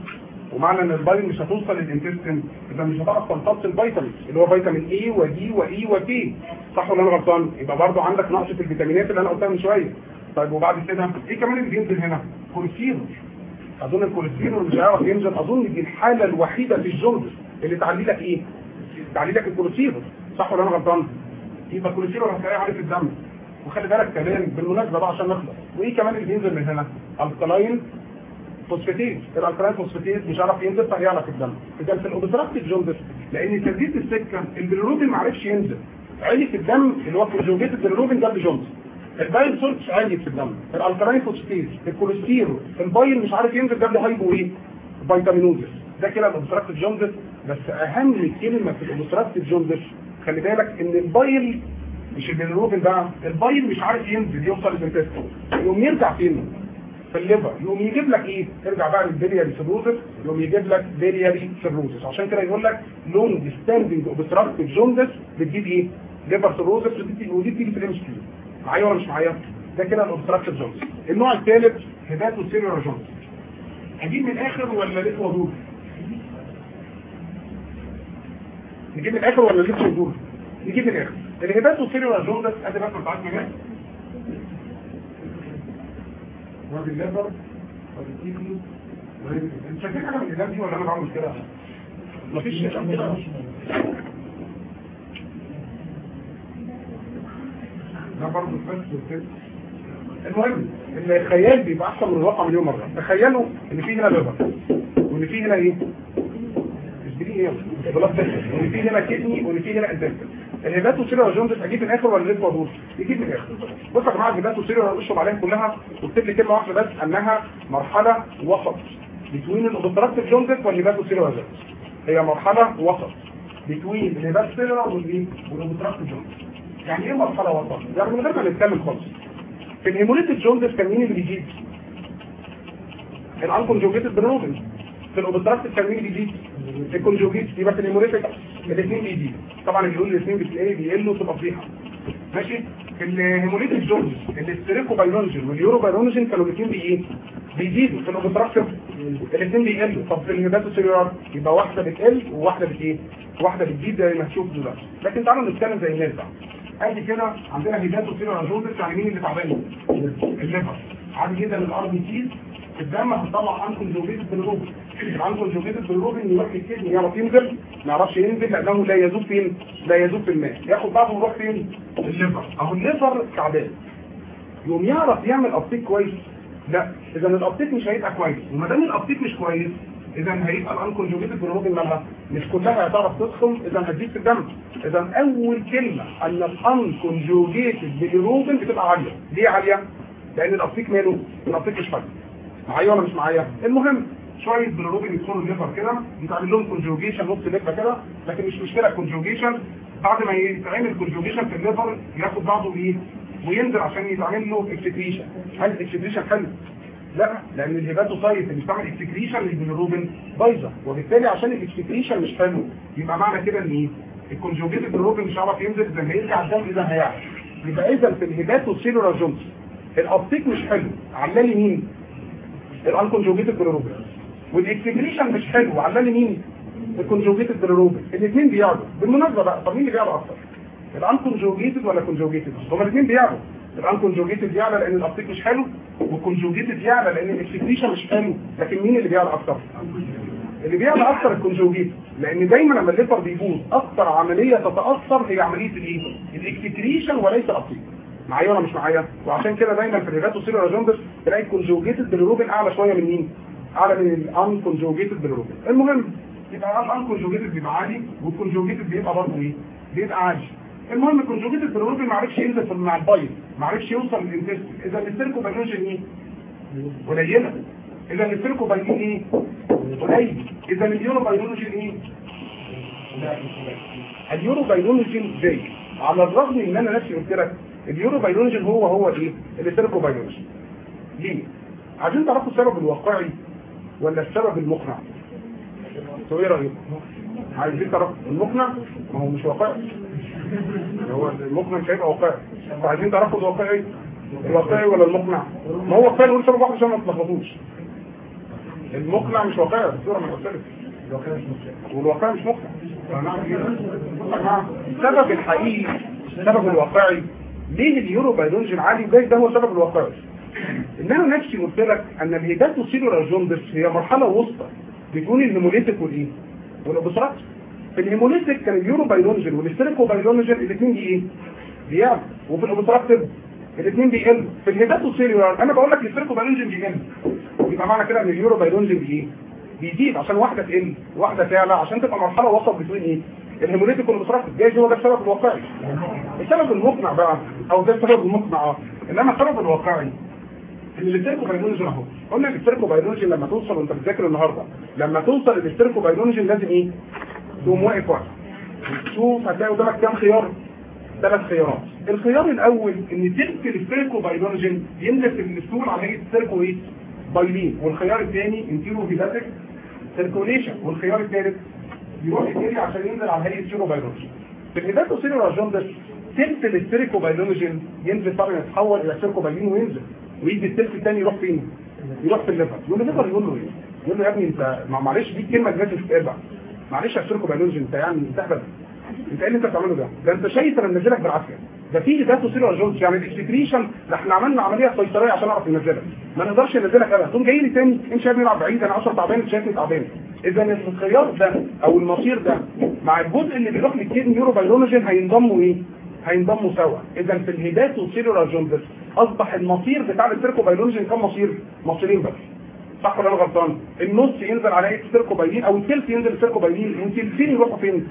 ومعنى إن ال bile مش هتوصل لل intestine يبقى مش هتعرف تمتص الفيتامين اللي هو فيتامين A و D و E و K صح ولا أنا غلطان؟ يبقى برضه عندك نقص في الفيتامينات اللي أنا قلتها من شوية. طيب وبعد كده إيه كمان اللي بينزل هنا كوليسترول. أظن الكوليسترول مش هيعرف ينزل أظن دي الحالة الوحيدة في الجلد اللي تعلي لك إيه؟ تعلي لك الكوليسترول. صح ولا أنا غلطان؟ يبقى الكوليسترول هتلاقيه عالي في الدم. وخلي بالك كمان بالمناسبة بقى عشان نخلص. وإيه كمان اللي بينزل من هنا؟ ال alkaline phosphatase. ال alkaline phosphatase مش عارف ينزل فهيعلى في الدم إذا في ال obstructive jaundice لأن تسديد السكة البيلروبين ما عرفش ينزل. عالي في الدم اللي هو conjugated bilirubin جاب jaundice ال bile salts عالي في الدم. ال alkaline phosphatase الكوليسترول ال bile مش عارف ينزل جاب له hypo إيه vitaminosis ده كده ال obstructive jaundice بس أهم كلمة في ال obstructive jaundice خلي بالك إن ال bile مش البيلروبين بقى ال bile مش عارف ينزل يوصل لل intestine. يقوم يرجع فين؟ في ال liver. يقوم يجيب لك إيه؟ ارجع بقى لل biliary cirrhosis يقوم يجيب لك biliary cirrhosis عشان كده يقول لك long standing obstructive jaundice بتجيب إيه؟ liver cirrhosis ودي بتيجي في ال MCQ. معايا ولا مش معايا؟ ده كده ال obstructive jaundice النوع الثالث hepatocellular jaundice أجيب من الآخر ولا لسه ودور نجيب من الآخر ولا لسه ودور نجيب من الآخر. ال hepatocellular jaundice أدي بس بتاعتنا هنا وادي ال liver وادي وادي انت شايفين حاجة من دي ولا أنا بعمل كده؟ مفيش كده ده برضه بس المهم إن الخيال بيبقى أحسن من الواقع مليون مرة. تخيلوا إن في هنا liver وإن في هنا إيه؟ مش دي إيه؟ blood وإن في هنا kidney وإن في هنا intestine ال hepatocellular jaundice أجيب من الآخر ولا لسه ودور؟ يجيب من الآخر بص يا جماعة ال hepatocellular اشطب عليها كلها واكتب لي كلمة واحدة بس أنها مرحلة وسط between ال obstructive jaundice وال hepatocellular jaundice هي مرحلة وسط between ال hepatocellular والايه؟ وال obstructive jaundice يعني إيه مرحلة وسط؟ يعني من غير ما نتكلم خالص في ال hemolytic jaundice كان مين اللي بيجيب؟ ال unconjugated bilirubin في ال obstructive كان مين اللي بيجيب؟ ال conjugated يبقى في ال hemolytic الاثنين بيجيب طبعا اللي يقول الاثنين بتلاقيه بيقلوا تبقى فضيحه ماشي؟ ال stercobilinogen وال urobilinogen كانوا الاثنين بايه؟ بيزيدوا في ال obstructive الاثنين بيقلوا. طب في ال hepatocellular يبقى واحدة بتقل وواحدة بت واحدة بتزيد زي ما هتشوف دلوقتي. لكن تعالوا نتكلم زي الناس بقى. ادي كده عندنا hepatocellular jaundice يعني مين اللي تعبان؟ ال liver. عادي جدا ال RBCs الدم هتطلع unconjugated bilirubin ال unconjugated bilirubin يروح لل kidney يعرف ينزل ما يعرفش ينزل لأنه لا يذوب فين لا يذوب في الماء. ياخد بعضه ويروح فين؟ ال liver أهو ال liver تعبان. يقوم يعرف يعمل uptake كويس. لا إذا ال uptake مش هيبقى كويس. وما دام ال uptake مش كويس إذا هيبقى ال unconjugated bilirubin مالها مش كلها هتعرف تتاخد إذا هتزيد في الدم. إذا أول كلمة أن ال unconjugated bilirubin بتبقى عالية. ليه عالية؟ لأن ال uptake ماله. ال uptake مش فاهم معايا ولا مش معايا؟ المهم شوية بالروبين يدخلوا ال liver كده يتعمل لهم conjugation نص لفه كده لكن مش مشكلة conjugation بعد ما يتعمل conjugation في ال liver ياخد بعضه بايه وينزل عشان يتعمل له excretion هل ال excretion حلو؟ لا لأن ال hepatocyte اللي بتعمل excretion لل bilirubin بايظه وبالتالي عشان ال excretion مش حلو يبقى معنى كده إن إيه؟ ال conjugated bilirubin مش هيعرف ينزل إذا هيرجع الدم إذا هيعرف. يبقى إذا في ال hepatocellular jaundice ال uptake مش حلو. عمال مين ال unconjugated bilirubin وال excretion مش حلو. عمال مين ال conjugated bilirubin الاثنين بيعلوا بالمناسبة بقى طب مين اللي بيعلى أكتر؟ ال unconjugated ولا conjugated هما الاثنين بيعلوا الانكونجوجيتد يعلى لأن الابتيك مش حلو والكونجوجيتد يعلى لأن الاكسكريشن مش حلو. لكن مين اللي بيعلى أكتر؟ اللي بيعلى أكتر ال conjugated لأن دايما لما ال liver بيبوظ أكتر عملية تتأثر هي عملية الايه ال excretion وليس ال uptake معايا ولا مش معايا؟ وعشان كده دايما في ال hepatocellular jaundice تلاقي ال conjugated bilirubin أعلى شوية من مين؟ اعلى من ال unconjugated bilirubin المهم يبقى ال unconjugated بيبقى عالي وال conjugated بيبقى برضه إيه؟ بيبقى عالي المهم ال conjugated bilirubin ما عرفش ينزل مع ال bile ما عرفش يوصل لل intestine إذا ال stercobilinogen إيه؟ قليلة. إذا ال stercobilinogen إيه؟ قليل. إذا ال urobilinogen إيه؟ ال urobilinogen زاد على الرغم إن أنا نفسي قلت لك ال urobilinogen هو هو إيه؟ الاستركو بايولوجين ليه؟ عايزين تعرفوا السبب الواقعي ولا السبب المقنع؟ أنتوا إيه رايكم عايزين تعرفوا المقنع؟ ما هو مش واقعي. هو المقنع مش هيبقى واقعي. عايزين تعرفوا الواقعي الواقعي ولا المقنع؟ ما هو واقعي نقول سبب واحد عشان ما تلخبطوش. المقنع مش واقعي الصورة ما قلت لك الواقعي مش مقنع. إيه السبب الحقيقي السبب الواقعي ليه ال urobilinogen عالي؟ ده ده هو السبب الواقعي. ان أنا نفسي قلت لك ان ال hepatocellular jaundice هي مرحلة وسطى between ال hemolytic والايه وال obstructive في ال hemolytic كان ال urobilinogen وال stercobilinogen الاثنين دي إيه بيعلى وفي ال obstructive الاثنين بيقل في ال hepatocellular أنا بقول لك ال stercobilinogen بيقل يبقى معنى كده إن ال urobilinogen إيه؟ بيزيد عشان واحدة تقل واحدة تعلى عشان تبقى مرحلة وسط بين إيه؟ ال hemolytic وال obstructive jaundice هو ده السبب الواقعي. السبب المقنع بقى أو ده السبب المقنع إنما السبب الواقعي أهو. قلنا ال stercobilinogen لما توصل وأنت بتذاكر النهارده. لما توصل ال stercobilinogen لازم إيه؟ تقوم واقف واحد. شوف هتلاقي قدامك كام خيار. ثلاث خيارات. الخيار الأول إن تلك ال stercobilinogen ينزلك ال stool على هيئه sterco إيه؟ bilin. والخيار الثاني enterohepatic circulation والخيار الثالث يروح يجري عشان ينزل على هيئة stercobilinogen في ال hepatocellular jaundice تلت ال stercobilinogen ينزل طبعا يتحول إلى stercobilin وينزل. ويجي التلت الثاني يروح فين؟ يروح في ال liver يقول ال liver يقول له إيه؟ يقول له يا ابني أنت معلش دي كلمة لازم تتقبع معلش يا stercobilinogen أنت يعني مستهبل أنت إيه اللي أنت بتعمله ده؟ ده أنت شايف أنا منزلك بالعافية ده في hepatocellular jaundice يعني ال excretion ده إحنا عملنا عملية قيصرية عشان نعرف ننزلك ما نقدرش ننزلك ابدا تقوم جاي لي تاني انت شايفني بلعب بعيد أنا 10 تعبان انت شايفني تعبان إذا الخيار ده أو المصير ده مع الجزء اللي بيروح لل kidney urobilinogen هينضموا إيه؟ هينضموا سوا اذا في ال hepatocellular jaundice أصبح المصير بتاع ال stercobilinogen كم مصير؟ مصيرين بس صح ولا أنا غلطان؟ النص ينزل على هيئه stercobilin أو الثلث ينزل stercobilin والثلثين يروحوا فين؟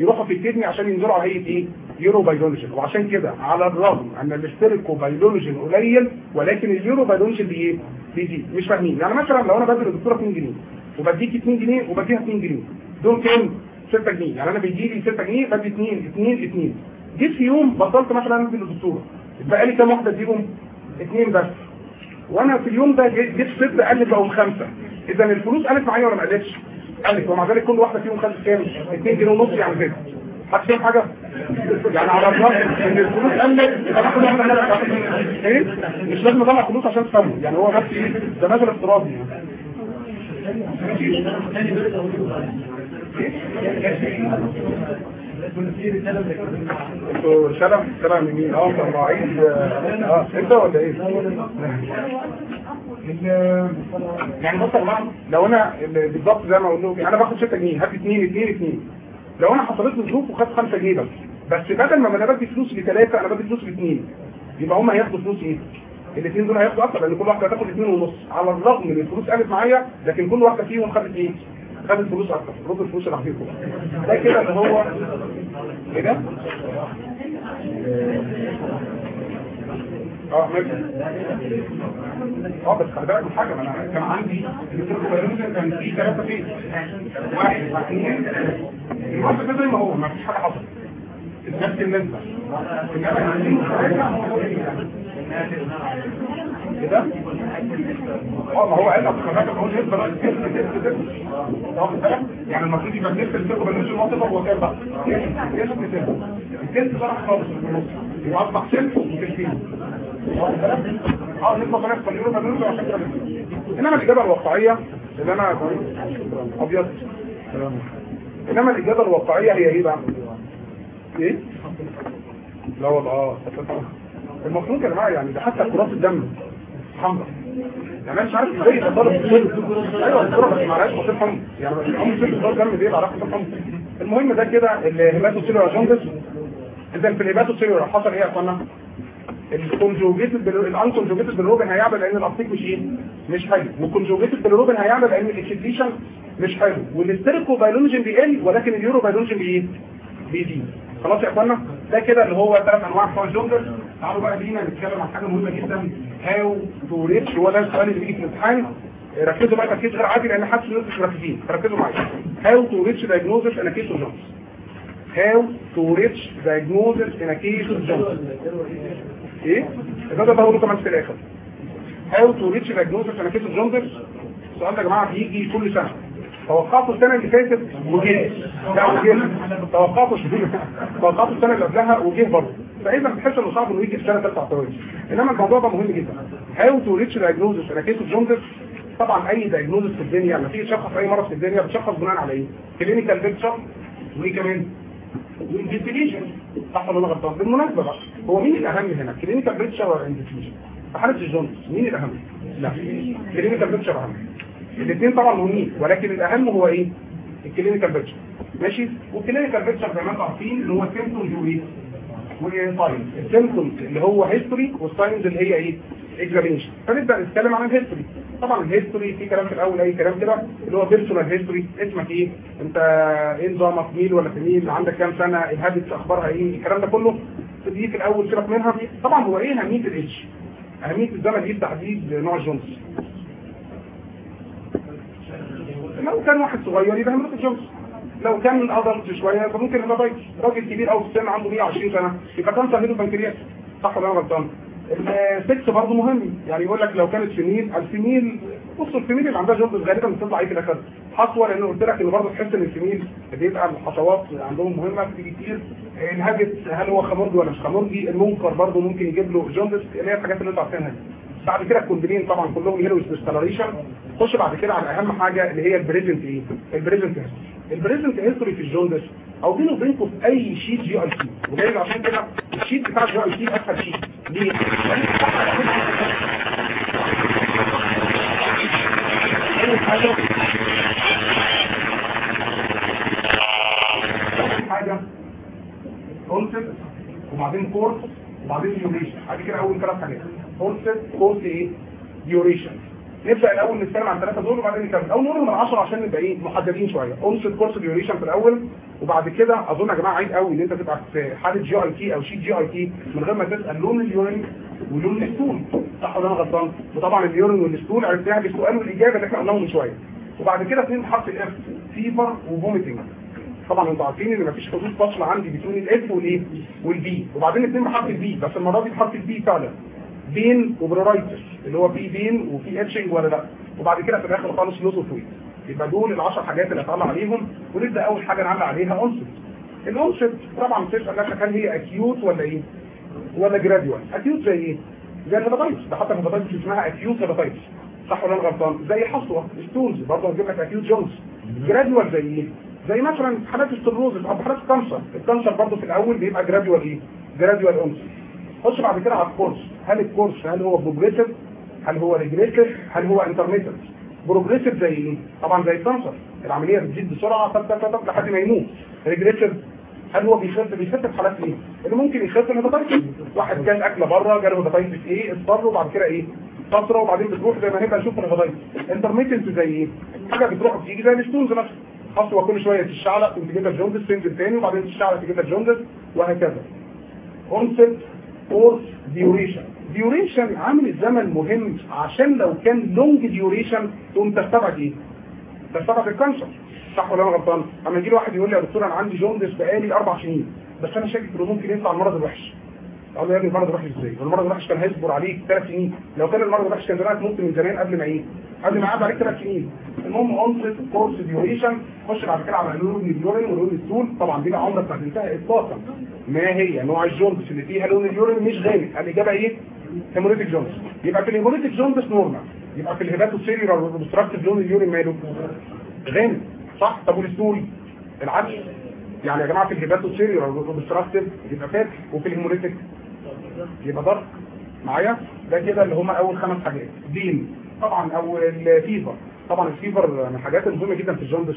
يروحوا في ال kidney عشان ينزلوا على هيئة إيه؟ urobilinogen وعشان كده على الرغم أن ال stercobilinogen قليل ولكن ال urobilinogen بايه؟ بيزيد مش فاهمين يعني مثلا لو أنا بدي للدكتوره 2 جنيه وبديك 2 جنيه وبديها 2 جنيه دول كام؟ 6 جنيه يعني أنا بيجي لي 6 جنيه بدي 2 2 2 جيت في يوم بطلت مثلا ادي للدكتوره اتبقى لي كام واحدة اديهم؟ اثنين بس وأنا في اليوم ده جيت ست قلت بقوا خمسة اذا الفلوس قلت معايا ولا ما قلتش؟ قلت ومع ذلك كل واحدة فيهم خدت كام؟ 2 جنيه ونص يعني زاد حد فاهم حاجة؟ يعني على الرغم إن الفلوس واحدة إيه؟ مش لازم أطلع فلوس عشان تفهموا يعني هو بس إيه؟ ده مثل افتراضي أنتوا من مين؟ آه من مواعيد آه انت ولا إيه؟ يعني جماعة لو أنا بالظبط زي ما أقول لكم أنا باخد 6 جنيه هات 2 2 2 لو أنا حصلت لي ظروف وخدت 5 جنيه بس بس بدل ما أنا بدي فلوس لثلاثه أنا بدي فلوس لاثنين يبقى هم هياخدوا فلوس إيه؟ الاثنين دول هياخدوا أكتر لأن كل واحدة هتاخد اثنين ونص على الرغم ان الفلوس قلت معايا لكن كل واحدة فيهم خدت إيه؟ خدت فلوس أكتر رد الفلوس اللي عليكم ده كده اللي هو إيه ده؟ آه ماشي. آه بس خلي بالك من حاجة ما أنا كان عندي كان في ثلاثة فين واحد اثنين الوقت ده زي ما هو ما فيش حاجة حصلت. نفس النسبة كده آه ما هو قال لك خلاك هو نسبه بقى بالك يعني المفروض يبقى نسبه الثقه بالنسبة للمنطقه هو كام بقى الكلب ده راح خالص في سلك وكلتين آه نسبه بنفس اليورو بنفس عشان كده إنما الإجابة الواقعية اللي أنا أبيض. إنما الإجابة الواقعية هي إيه بقى؟ إيه؟ لا والله آه المفروض يا جماعة يعني ده حتى كرات الدم. حمراء. يعني مش عارف إزاي طالب أيوه الكرة بس ما لهاش بسيط حمراء. يعني هم في كرات دم دي بعرفها حمراء. المهم ده كده الهيباتوسيلولار جوندس إذا في ال hepatocellular حصل إيه يا أخوانا؟ ال conjugated ال unconjugated bilirubin هيعمل لأن الاصليك مش إيه؟ مش حلو. وال conjugated bilirubin هيعمل لأن الإكسيديشن مش حلو. وال stercobilinogen بيقل ولكن ال urobilinogen بايه بيزيد خلاص يا اخوانا ده كده اللي هو ثلاث أنواع بتوع ال jaundice تعالوا بقى بينا نتكلم عن حاجة مهمة جدا. how to reach هو ده السؤال اللي بيجي في الامتحان؟ ركزوا بقى تركيز غير عادي لأن ان أنتوا مش مركزين فركزوا معايا. how to reach diagnosis in case of reach diagnosis in a case of jaundice إيه؟ ده ده بقوله كمان في الآخر. reach diagnosis in a case of jaundice السؤال ده يا جماعة بيجي كل سنة. توقعته السنة اللي فاتت وجه. لا وجه. توقعته توقعته السنة اللي قبلها وجه برضه. فاذا بتحس انه صعب إنه يجي في سنة ثالثه اعتراضي إنما الموضوع ده مهم جدا. Reach diagnosis. in a case of jaundice طبعا أي diagnosis في الدنيا. لما تيجي تشخص أي مرض في الدنيا بتشخص بناء على إيه؟ clinical picture وايه كمان؟ وال investigation صح ولا أنا غلطان؟ بالمناسبة بقى. هو مين الأهم هنا؟ clinical picture ولا investigation في حاله ال jaundice مين الأهم؟ لا. clinical picture أهم. الاثنين طبعا مهمين ولكن الأهم هو إيه؟ ال clinical picture ماشي؟ وال clinical picture زي ما أنتم عارفين اللي هو symptoms وايه و signs ال symptoms اللي هو history وال signs اللي هي إيه؟ اكزامينشن فنبدأ نتكلم عن الهيستوري طبعا الهيستوري في كلام في الأول أي كلام كده اللي هو بيرسونال هيستوري اسمك إيه؟ أنت إيه نظامك ميل ولا فيميل عندك كام سنة؟ الهابتس أخبارها إيه؟ الكلام ده كله. دي في الأول سيبك منها. طبعا هو إيه أهمية الاتش أهمية الزمن إيه؟ تحديد نوع الجونز لو كان واحد صغير يبقى هيموت الجونز لو كان أدلت شوية فممكن يبقى بايت راجل كبير قوي في السن عنده 120 سنة يبقى كان صهيله بنكرياس صح ولا أنا غلطان؟ السكس برضه مهم. يعني يقول لك لو كانت female ال female بص ال female اللي عندها jaundice غالبا بتطلع إيه في الآخر حصوة لأن قلت لك ان برضه تحس إن ال female بيبقى الحصوات عندهم مهمة بتيجي كتير الهاجس هل هو خمرجي ولا مش خمرجي؟ المنكر برضه ممكن يجيب له jaundice اللي هي الحاجات اللي أنتوا عارفينها بعد كده ال complaint طبعا كلهم yellowish discoloration خش بعد كده على أهم حاجة اللي هي ال present إيه ال present ال present history في ال jaundice أو بينه وبينكم في أي sheet GIT ودايما عشان كده ال sheet بتاع ال GIT اسهل sheet ليه؟ أول حاجة حاجة وبعدين course وبعدين duration بعد كده أول ثلاث حاجات. onset course إيه duration نبدأ الأول نتكلم عن الثلاثه دول وبعدين نكمل. أو نقول من 10 عشان نبقى إيه محددين شوية. onset course duration في الأول وبعد كده أظن يا جماعة عيب قوي إن أنت تبقى في حالة GIT أو sheet GIT من غير ما تسأل لون ال urine ولون ال stool صح ولا أنا غلطان؟ وطبعا ال urine وال stool عرفناها بالسؤال والإجابة اللي إحنا قلناهم من شوية. وبعد كده اثنين حرف ال F fever و vomiting طبعا أنتوا عارفين إن مفيش حدود فاصلة عندي بين ال F والايه وال V وبعدين اثنين بحرف ال P بس المرة دي بحرف ال P فعلا. pain و pruritus اللي هو في pain وفي itching ولا لا. وبعد كده في الآخر خالص loss of weight يبقى دول ال10 حاجات اللي هطلع عليهم ونبدأ أول حاجة نعلق عليها onset ال onset طبعا بتسال نفسك هل هي acute ولا إيه؟ ولا gradual acute زي إيه؟ زي ال hepatitis ده حتى ال hepatitis اسمها acute hepatitis صح ولا أنا غلطان؟ زي حصوة stones برضه هجيب لك acute jaundice gradual زي إيه؟ زي مثلا حالات ال cirrhosis أو حالات ال cancer ال cancer برضه في الأول بيبقى gradual إيه؟ gradual onset خش بعد كده على ال course هل ال course هل هو progressive هل هو regressive هل هو intermittent progressive زي إيه؟ طبعا زي ال cancer العملية بتزيد بسرعة طب طب طب لحد ما يموت. regressive هل هو بيخف بيخف في حالات إيه؟ اللي ممكن يخف ال hepatitis واحد كان أكلة بره جاله hepatitis إيه اضطر وبعد كده إيه؟ فترة وبعدين بتروح زي ما هنبقى نشوف ال hepatitis intermittent زي إيه؟ حاجة بتروح وبتيجي زي ال stones مثلا. خطوه كل شوية تشعلق تجيب لك jaundice تنزل تاني وبعدين تشعلق تجيب لك jaundice وهكذا. onset course duration duration عامل الزمن مهم عشان لو كان long duration تقوم تستبعد إيه؟ تستبعد ال cancer صح ولا أنا غلطان؟ أما يجي لي واحد يقول لي يا دكتور أنا عندي jaundice بقالي أربع سنين بس أنا شاكك انه ممكن يطلع المرض الوحش أقول له يا ابني المرض الوحش إزاي؟ المرض الوحش كان هيصبر عليك ثلاث سنين لو كان المرض الوحش كان زمان ممكن من زمان قبل ما إيه؟ قبل ما يعدي عليك ثلاث سنين المهم onset course duration خش بعد كده على لون ال urine ولون ال stool طبعا دي بقى عمرك ما هتنتهي اطلاقا ما هي نوع ال jaundice اللي فيها لون ال urine مش غامق الإجابة إيه؟ hemolytic jaundice يبقى في ال hemolytic jaundice normal يبقى في ال hepatocellular obstructive لون ال urine ماله؟ غامق. صح؟ طب وال stool؟ العكس. يعني يا جماعة في ال hepatocellular obstructive يبقى فاتح وفي ال hemolytic يبقى dark معايا؟ ده كده اللي هما أول خمس حاجات. pain. طبعا أو ال fever طبعا ال fever من الحاجات المهمه جدا في ال jaundice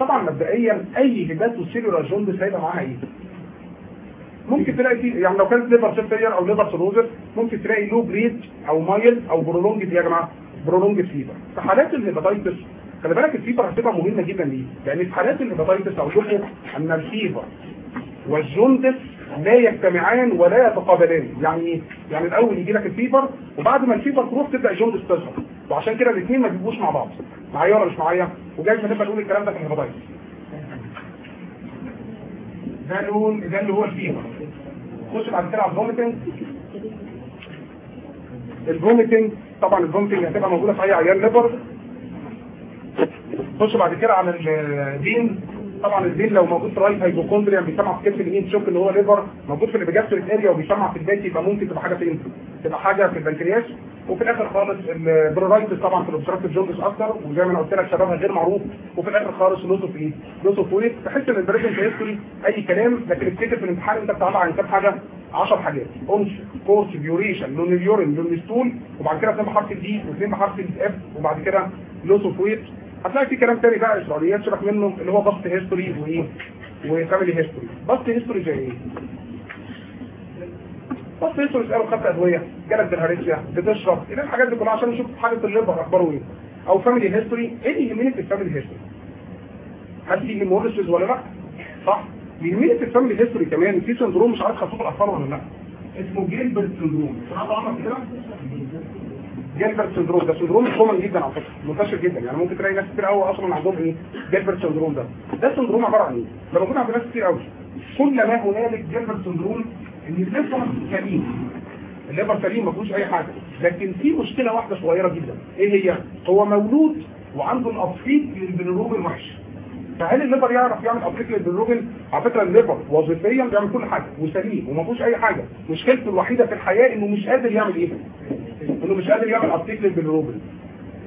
طبعا مبدئيا أي hepatocellular jaundice هيبقى معاها إيه؟ ممكن تلاقي فيه يعني لو كانت liver cell failure أو liver cirrhosis ممكن تلاقي low grade أو mild أو prolonged يا جماعة prolonged fever في حالات ال hepatitis خلي بالك ال fever هتبقى مهمة جدا ليه؟ لأن في حالات ال hepatitis أقول لكم إن ال fever وال jaundice لا يجتمعان ولا يتقابلان يعني؟ يعني الأول يجي لك ال fever وبعد ما ال fever تروح تبدأ ال jaundice تظهر وعشان كده الاثنين ما بيبقوش مع بعض معايا ولا مش معايا؟ وزي ما نبقى نقول الكلام ده في ال hepatitis ده لون ده اللي هو ال fever خش بعد كده على ال vomiting ال vomiting طبعا ال vomiting هتبقى موجودة في أي عيان liver خش بعد كده على ال pain. طبعا ال pain لو موجود في right hypochondria بيسمع في كتف اليمين تشوف ان هو liver موجود في ال epigastric area وبيسمع في ال back يبقى ممكن تبقى حاجة فين تبقى حاجة في البنكرياس. وفي الآخر خالص ال pruritus طبعا في ال obstructive jaundice أكتر وزي ما أنا قلت لك سببها غير معروف. وفي الآخر خالص loss of إيه loss of weight. تحس إن ال present history أي كلام لكن افتكر في الامتحان أنت بتطلع عن كام حاجة 10 حاجات. onset course duration لون ال urine لون ال stool وبعد كده اثنين بحرف ال P واثنين بحرف ال F وبعد كده loss of weight. هتلاقي في كلام تاني بقى اسرائيليات سيبك منه اللي هو past history وايه و family history past history زي إيه؟ past history اساله خدت أدوية. جالك بالهارسيا بتشرب. إيه الحاجات دي كلها؟ عشان نشوف حاله ال liver أخباره إيه؟ أو family history إيه اللي يهمني في ال family history هل في hemolysis ولا لأ؟ صح. يهمني في ال family history كمان. في syndrome مش عارف خدتوه الأطفال ولا لأ. اسمه Gilbert syndrome سمعت عنه كده؟ Gilbert syndrome. ده syndrome common جدا على فكرة منتشر جدا. يعني ممكن تلاقي ناس كتير قوي أصلا عندهم إيه؟ Gilbert syndrome ده. ده syndrome عبارة عن إيه؟ ده موجود عند ناس كتير قوي كل ما هنالك Gilbert syndrome إن ال liver سليم. ال liver سليم ما فيهوش أي حاجة. لكن في مشكلة واحدة صغيرة جدا. إيه هي؟ هو مولود وعنده ال uptake لل bilirubin وحش فهل ال liver يعرف يعمل uptake لل bilirubin على فكرة ال liver وظيفيا بيعمل كل حاجة وسليم وما فيهوش أي حاجة. مشكلته الوحيدة في الحياة إنه مش قادر يعمل إيه؟ إنه مش قادر يعمل uptake لل bilirubin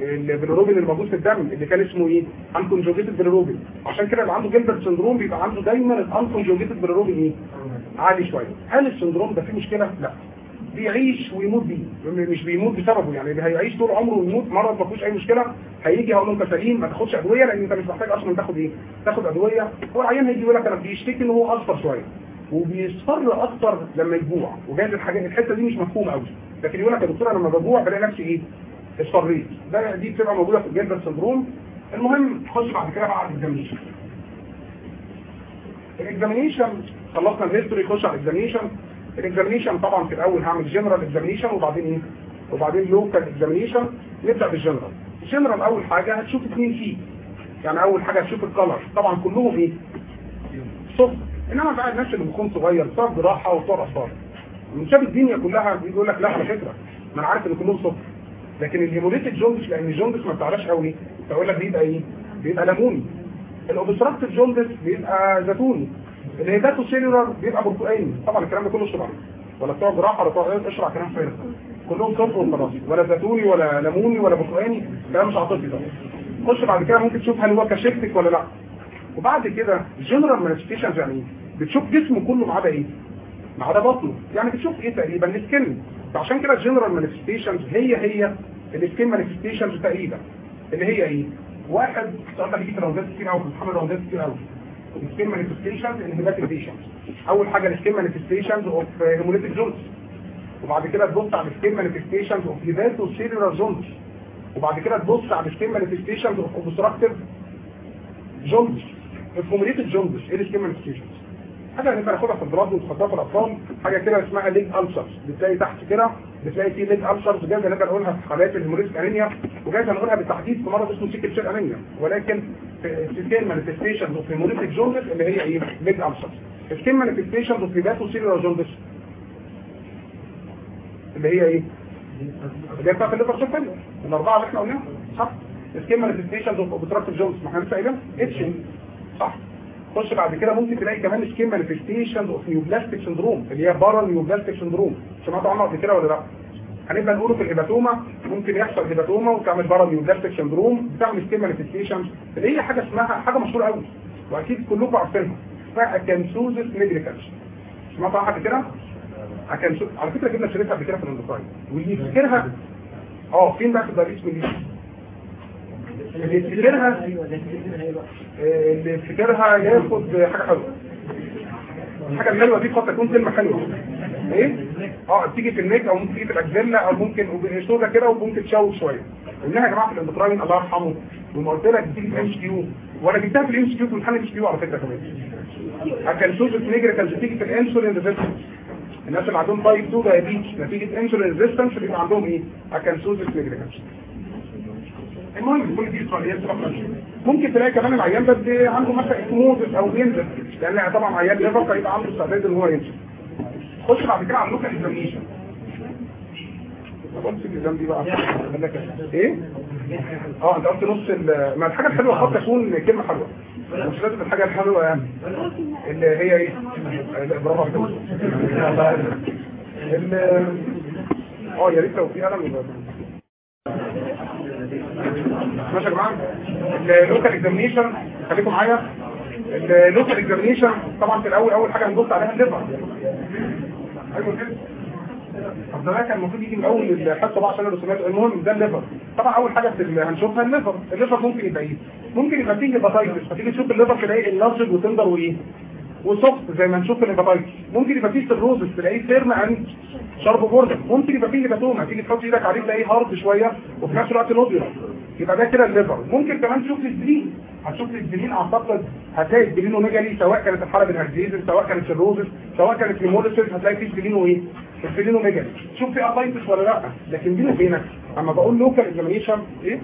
ال bilirubin اللي موجود في الدم اللي كان اسمه إيه؟ unconjugated bilirubin عشان كده اللي عنده Gilbert syndrome بيبقى عنده دايما ال unconjugated bilirubin إيه؟ عالي شوية. هل ال syndrome ده فيه مشكلة؟ لا. بيعيش ويموت بيه. مش بيموت بسببه يعني هيعيش طول عمره ويموت مرض ما فيهوش أي مشكلة هيجي هقول له أنت سليم ما تاخدش أدوية لأن أنت مش محتاج أصلا تاخد إيه؟ تاخد أدوية. هو العيان هيجي يقول لك أنا بيشتكي إن هو اصفر شوية وبيصفر أكتر لما يجوع. وجايز الحاجات الحتة دي مش مفهومة قوي لكن يقول لك يا دكتور أنا لما بجوع بلاقي نفسي إيه؟ اصفريت ده دي بتبقى موجودة في ال Gilbert syndrome المهم خش بعد كده بقى على ال examination ال examination خلصنا ال history خش على ال examination ال examination طبعا في الأول هعمل general examination وبعدين إيه؟ وبعدين local examination نبدأ بال general ال general أول حاجة هتشوف اثنين فيه. يعني أول حاجة هتشوف ال color طبعا كلهم إيه؟ صفر. إنما بقى الناس اللي بتكون صغير بتوع جراحه وبتوع اطفال من شاف الدنيا كلها بيقول لك لا على فكرة. ما أنا عارف إن كلهم صفر. لكن ال hemolytic jaundice لأن ال jaundice ما بتعرفش قوي. فأقول لك بيبقى إيه؟ بيبقى ليموني. ال obstructive jaundice بيبقى زيتوني. ال hepatocellular بيبقى برتقاني طبعا الكلام ده كله شرع ولا بتوع جراحه ولا بتوع إيه اشرح كلام فارغ. كلهم صفر وخلاص. ولا زيتوني ولا ليموني ولا برتقاني. كلام مش عاطفي ده خش بعد كده ممكن تشوف هل هو cachectic ولا لأ. وبعد كده ال general manifestations يعني إيه بتشوف جسمه كله ما عدا إيه؟ ما عدا بطنه. يعني بتشوف إيه تقريبا؟ ال skin فعشان كده ال general manifestations هي هي ال skin manifestations تقريبا. اللي هي إيه؟ واحد السؤال ده بيجي في كتير قوي في امتحان round ات كتير قوي ال skin manifestations in hepatic patients أول حاجة ال skin manifestations of hemolytic jaundice وبعد كده تبص على ال skin manifestations of hepatocellular jaundice وبعد كده تبص على ال skin manifestations of obstructive jaundice ال hemolytic jaundice إيه ال skin manifestations حاجة هنبقى ناخدها في الدراسة وتخطها في الأطفال. حاجة كده اسمها leg ulcers بتلاقي تحت كده بتلاقي في leg ulcers جايز هنبقى نقولها في حالات ال hemolytic anemia وجايز هنقولها بالتحديد في مرض اسمه sickle cell anemia ولكن في skin manifestations of hemolytic jaundice اللي هي إيه؟ leg ulcers skin manifestations of hepatocellular jaundice اللي هي إيه؟ اللي هي بتاعت ال liver cell الأربعة اللي إحنا قلناها صح؟ skin manifestations of obstructive jaundice ما إحنا لسه قايلين itching صح. خش بعد كده ممكن تلاقي كمان skin manifestations of neoplastic syndrome اللي هي paraneoplastic syndrome سمعتوا عنها قبل كده ولا لا؟ هنبقى نقوله في ال hepatoma. ممكن يحصل hepatoma وتعمل paraneoplastic syndrome بتعمل skin manifestations اللي هي حاجة اسمها حاجة مشهورة قوي وأكيد كلكم عارفينها اسمها acanthosis nigricans سمعتوا عنها قبل كده؟ على فكرة جبنا سيرتها قبل كده في ال endocrine واللي يفتكرها آه فين بقى في ال diabetes mellitus اللي يفتكرها آه، اللي يفتكرها ياخد حاجة حلوة. الحاجة الحلوه دي قد تكون كلمة حلوة. إيه؟ آه بتيجي في ال neck أو ممكن تيجي في ال axilla أو ممكن سودا كده وممكن تشوش شوية. انها يا جماعة في ال endocrine الله يرحمه وما قلت لك بتيجي في MCQ وأنا جبتها في ال MCQ في امتحان ال MCQ على فكرة كمان. ال acanthosis nigricans بتيجي في ال insulin resistance. الناس اللي عندهم type 2 diabetes نتيجة insulin resistance بيبقى عندهم إيه؟ ال acanthosis nigricans المهم كل دي اسرائيليات ممكن تلاقي كمان العيان ده عنده مثلا اسموزس أو بينزل لأن طبعا عيان liver فيبقى عنده استعداد إن هو ينزف خش بعد كده على ال local examination قلت ال exam دي بقى. إيه؟ آه أنت قلت نص ال- ما الحاجة الحلوة قد تكون كلمة حلوة. مش لازم الحاجة الحلوة يعني. اللي هي إيه؟ برافو عليك. آه يا ريت لو في قلم يبقى. ماشي يا جماعة؟ ال local examination خليكم معايا. ال local examination طبعا في الأول أول حاجة هنبص عليها ال liver أيوه. كده طب ده كان المفروض يجي من أول الحصة بقى عشان الرسومات المهم ده ال liver طبعا أول حاجة هنشوفها ال liver ال liver ممكن يبقى إيه؟ ممكن يبقى فيه hepatitis فتيجي تشوف ال liver تلاقي النصب و tender وإيه؟ و soft زي ما نشوف في ال hepatitis. ممكن يبقى فيه cirrhosis تلاقيه firm and sharp border ممكن يبقى فيه hepatoma. تيجي تحط إيدك عليه تلاقيه hard شوية وفي نفس الوقت nodular يبقى ده كده ال liver. ممكن كمان تشوف ال spleen هتشوف ال spleen أعتقد هتلاقي ال splenomegaly سواء كانت الحالة bilharziasis سواء كانت cirrhosis سواء كانت hemolysis هتلاقي فيه spleno إيه ال splenomegaly شوف في ascites ولا لأ. لكن بيني وبينك أما بقول local examination إيه؟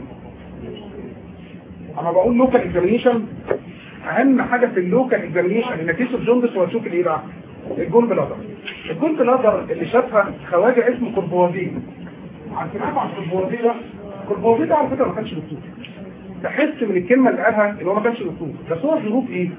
أما بقول local examination أهم حاجة في ال local examination إنك تشوف jaundice وتشوف الإيه بقى؟ ال gall bladder ال gall bladder اللي شافها خواجة اسمه كوربوازيه عارفين عن كوربوازيه ده؟ كوربوازيه ده على فكرة ما كانش دكتور. تحس من الكلمة اللي قالها إن هو ما كانش دكتور. بس هو الظروف إيه؟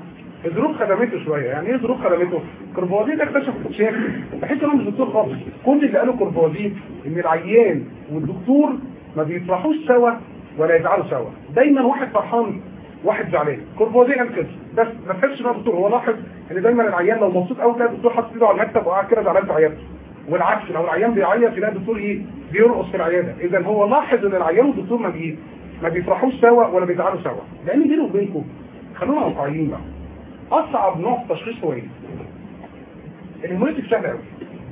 الظروف خدمته شوية. يعني إيه ظروف خدمته؟ كوربوازيه ده اكتشف اكتشاف تحس ان هو مش دكتور خالص. كل اللي قاله كوربوازيه إن العيان والدكتور ما بيفرحوش سوا ولا يزعلوا سوا. دايما واحد فرحان واحد زعلان. كوربوازيه قال كده بس ما تحسش إن هو دكتور. هو لاحظ إن دايما العيان لو مبسوط قوي تلاقي الدكتور حاطط إيده على المكتب وقاعد كده زعلان في عيادته. والعكس لو العيان بيعيط يلاقي الدكتور إيه؟ بيرقص في العيادة. اذا هو لاحظ إن العيان والدكتور ما بي ما بيفرحوش سوا ولا بيزعلوا سوا. لأن بيني وبينكم خلونا واقعيين بقى. أصعب نوع تشخيص هو إيه؟ ال hemolytic سهل قوي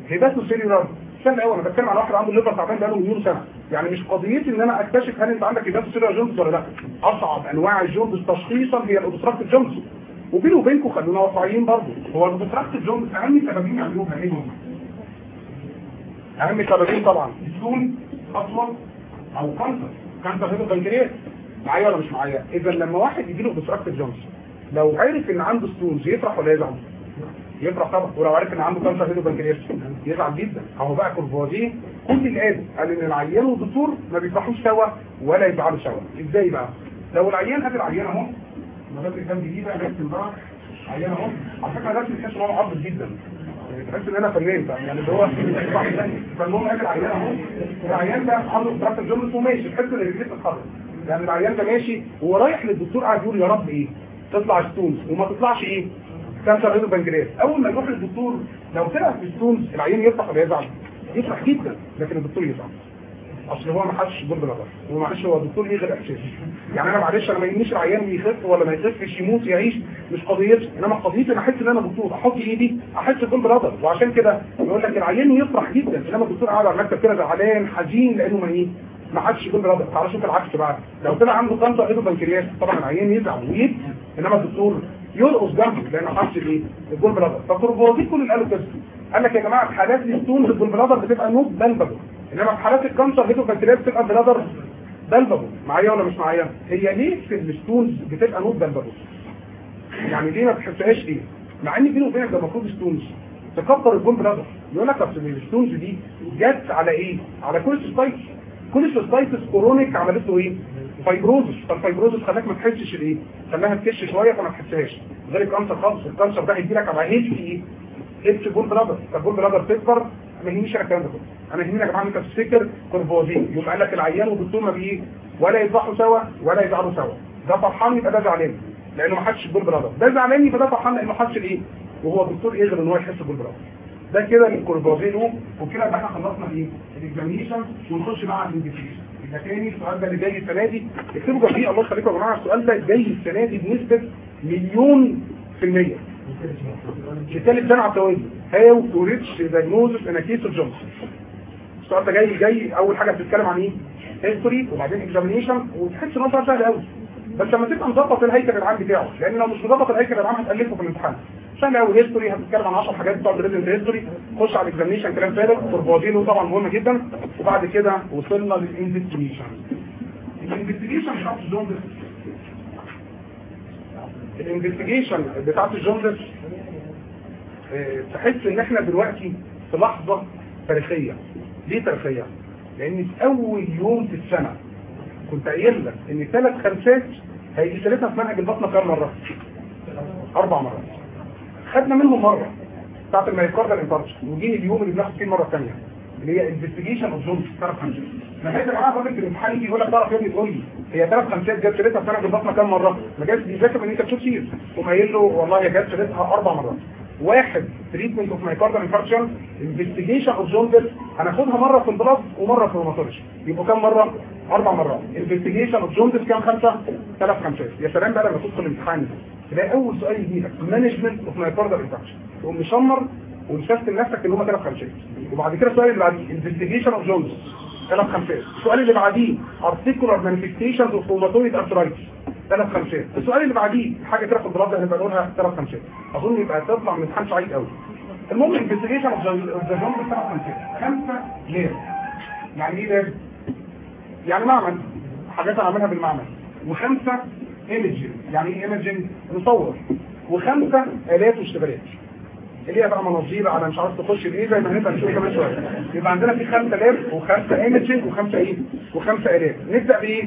hepatocellular سهل قوي أنا بتكلم على واحد عنده liver تعبان بقاله مليون سنة. يعني مش قضيتي إن أنا أكتشف هل أنت عندك hepatocellular jaundice ولا لأ. أصعب أنواع ال jaundice تشخيصا هي ال obstructive jaundice وبيني وبينكم خلونا واقعيين برضه. هو ال obstructive jaundice أهم سببين يعملوها إيه هم؟ أهم سببين طبعا. ال stone أصلا أو cancer cancer head of pancreas معايا ولا مش معايا؟ اذا لما واحد يجي له obstructive jaundice لو عرف إن عنده stones يفرح ولا يزعل. يفرح طبعا ولو عرف إن عنده cancer head of pancreas يزعل جدا. اهو بقى كورفوازيه كل اللي قال إن العيان والدكتور ما بيفرحوش سوا ولا يزعلوا سوا. إزاي بقى؟ لو العيان قابل العيان أهو. ده كان جديد بقى جبت بقى عيان أهو. على فكرة ده تحس إن هو معبد جدا. يعني تحس إن أنا فنان؟ يعني اللي هو فالمهم قابل العيان أهو. العيان ده عنده obstructive jaundice وماشي. تحس إن رجليه بتتحرك يعني العيان ده ماشي وهو رايح للدكتور قاعد يقول يا رب إيه؟ تطلع stones. وما تطلعش إيه؟ cancer head of pancreas أول ما يروح للدكتور لو طلع في stones العيان يفرح ولا يزعل؟ يفرح جدا لكن الدكتور يزعل. أصل هو ما حدش دور بلغر هو معلش هو الدكتور ليه غير احساسي يعني أنا معلش أنا ما يهمنيش العيان يخف ولا ما يخفش يموت يعيش. مش قضيتي. إنما قضيتي أنا أحس إن أنا دكتور. أحط إيدي أحس بال gall bladder وعشان كده يقول لك العيان يفرح جدا. إنما الدكتور قاعد على المكتب كده زعلان حزين لأنه ما إيه ما حسش بال gall bladder تعالى شوف العكس بقى. لو طلع عنده cancer head of pancreas طبعا العيان يزعل ويبكي. إنما الدكتور يرقص جنبه لأنه حاسس بايه ال gall bladder فكوربوازيه كل اللي قالوا كده. قال لك يا جماعة في حالات ال stones ال gall bladder بتبقى not palpable إنما في حالات الكانسر هيدو بكتيريا بتبقى bladder palpable معايا ولا مش معايا؟ هي ليه في ال stones بتبقى not palpable يعني ليه ما بتحسهاش إيه مع إن بينه وبينك ده المفروض stones. تكبر ال gall bladder يقول لك اصل ال stones دي جت على إيه؟ على cholecystitis cholecystitis chronic عملت له إيه؟ fibrosis. فال fibrosis خلاك ما تحسش الايه خلاها تكش شوية فما تحسهاش. غير ال cancer خالص. ال cancer ده هيجي لك على healthy إيه healthy gall bladder فال gall bladder تكبر ما يهمنيش أنا الكلام ده كله أنا يهمني يا جماعة انت تفتكر كوربوازيه. يبقى قال لك العيان والدكتور ما بيه ولا يفرحوا سوا ولا يزعلوا سوا. ده فرحان يبقى ده زعلان. لأنه ما حسش بال gall bladder ده زعلان يبقى ده فرحان لأنه حس بالايه؟ وهو الدكتور إيه غير إن هو يحس بال bladder ده كده كوربوازيه وكده بقى إحنا خلصنا إيه؟ ال examination ونخش بقى على ال investigation يبقى تاني السؤال ده اللي جاي السنة دي. اكتبوا جنبيه الله يخليكم يا جماعة. السؤال ده جاي السنة دي بنسبة مليون في المية. لثالث سنة على التوالي how to reach diagnosis in case of jaundice. السؤال ده جاي جاي أول حاجة بتتكلم عن إيه؟ history وبعدين examination وتحس إن هو سهل قوي بس لما تبقى مظبط الهيكل العام بتاعه لأن لو مش مظبط الهيكل العام هتألفه في الامتحان. سهل قوي history هتتكلم عن 10 حاجات بتوع present history خش على ال examination كلام فارغ. تربوزينه طبعا مهم جدا. وبعد كده وصلنا لل investigation الانفستيجيشن بتاعت الجوندس الانفستيجيشن بتاعت الجوندس آه تحس إن إحنا دلوقتي في لحظة تاريخية. ليه تاريخية؟ لأن في أول يوم في السنة كنت قايل لك إن ثلاث خمسات هيجي ثلاثة في منهج الباطنة كام مرة؟ أربع مرات. خدنا منهم مرة. بتاعت ال myocardial infarction وجه اليوم اللي بناخد فيه المره الثانية اللي هي investigation of jaundice ثلاث خمسات لما يا جماعة الراجل في الامتحان يجي يقول لك تعرف يا ابني تقول لي. هي ثلاث خمسات جت ثلاثة في منهج الباطنة كام مرة؟ ما جاتش بيذاكر ان انت بتشوف كتير تقوم قايل له والله هي جت ثلاثة أربع مرات. واحد treatment of myocardial infarction investigation of jaundice هناخدها مرة في ال blood ومرة في ال rheumatology يبقوا كام مرة؟ أربع مرات. investigation of jaundice كام خمسة؟ ثلاث خمسات. يا سلام بقى لما تدخل الامتحان. تلاقي أول سؤال يجي لك. management of myocardial infarction تقوم مشمر وم system نفسك إن هم ثلاث خمسات. وبعد كده السؤال اللي بعديه. investigation of jaundice ثلاث خمسات. السؤال اللي بعديه. articular manifestations of rheumatoid arthritis ثلاث خمسات. السؤال اللي بعديه حاجة كده في هنبقى نقولها ثلاث خمسات. أظن يبقى تطلع من امتحان سعيد قوي. المهم investigation of the jaundice ثلاث خمسات. خمسة ليه يعني إيه lab يعني معمل. حاجات أنا عاملها بالمعمل. وخمسة imaging يعني إيه imaging نصور وخمسة آلات واشتغالات. اللي هي بقى مناظير على مش عارف تخش بايه زي ما هنبقى نشوف كمان شوية. يبقى عندنا في خمسة lab وخمسة imaging وخمسة إيه؟ وخمسة آلات. نبدأ بإيه؟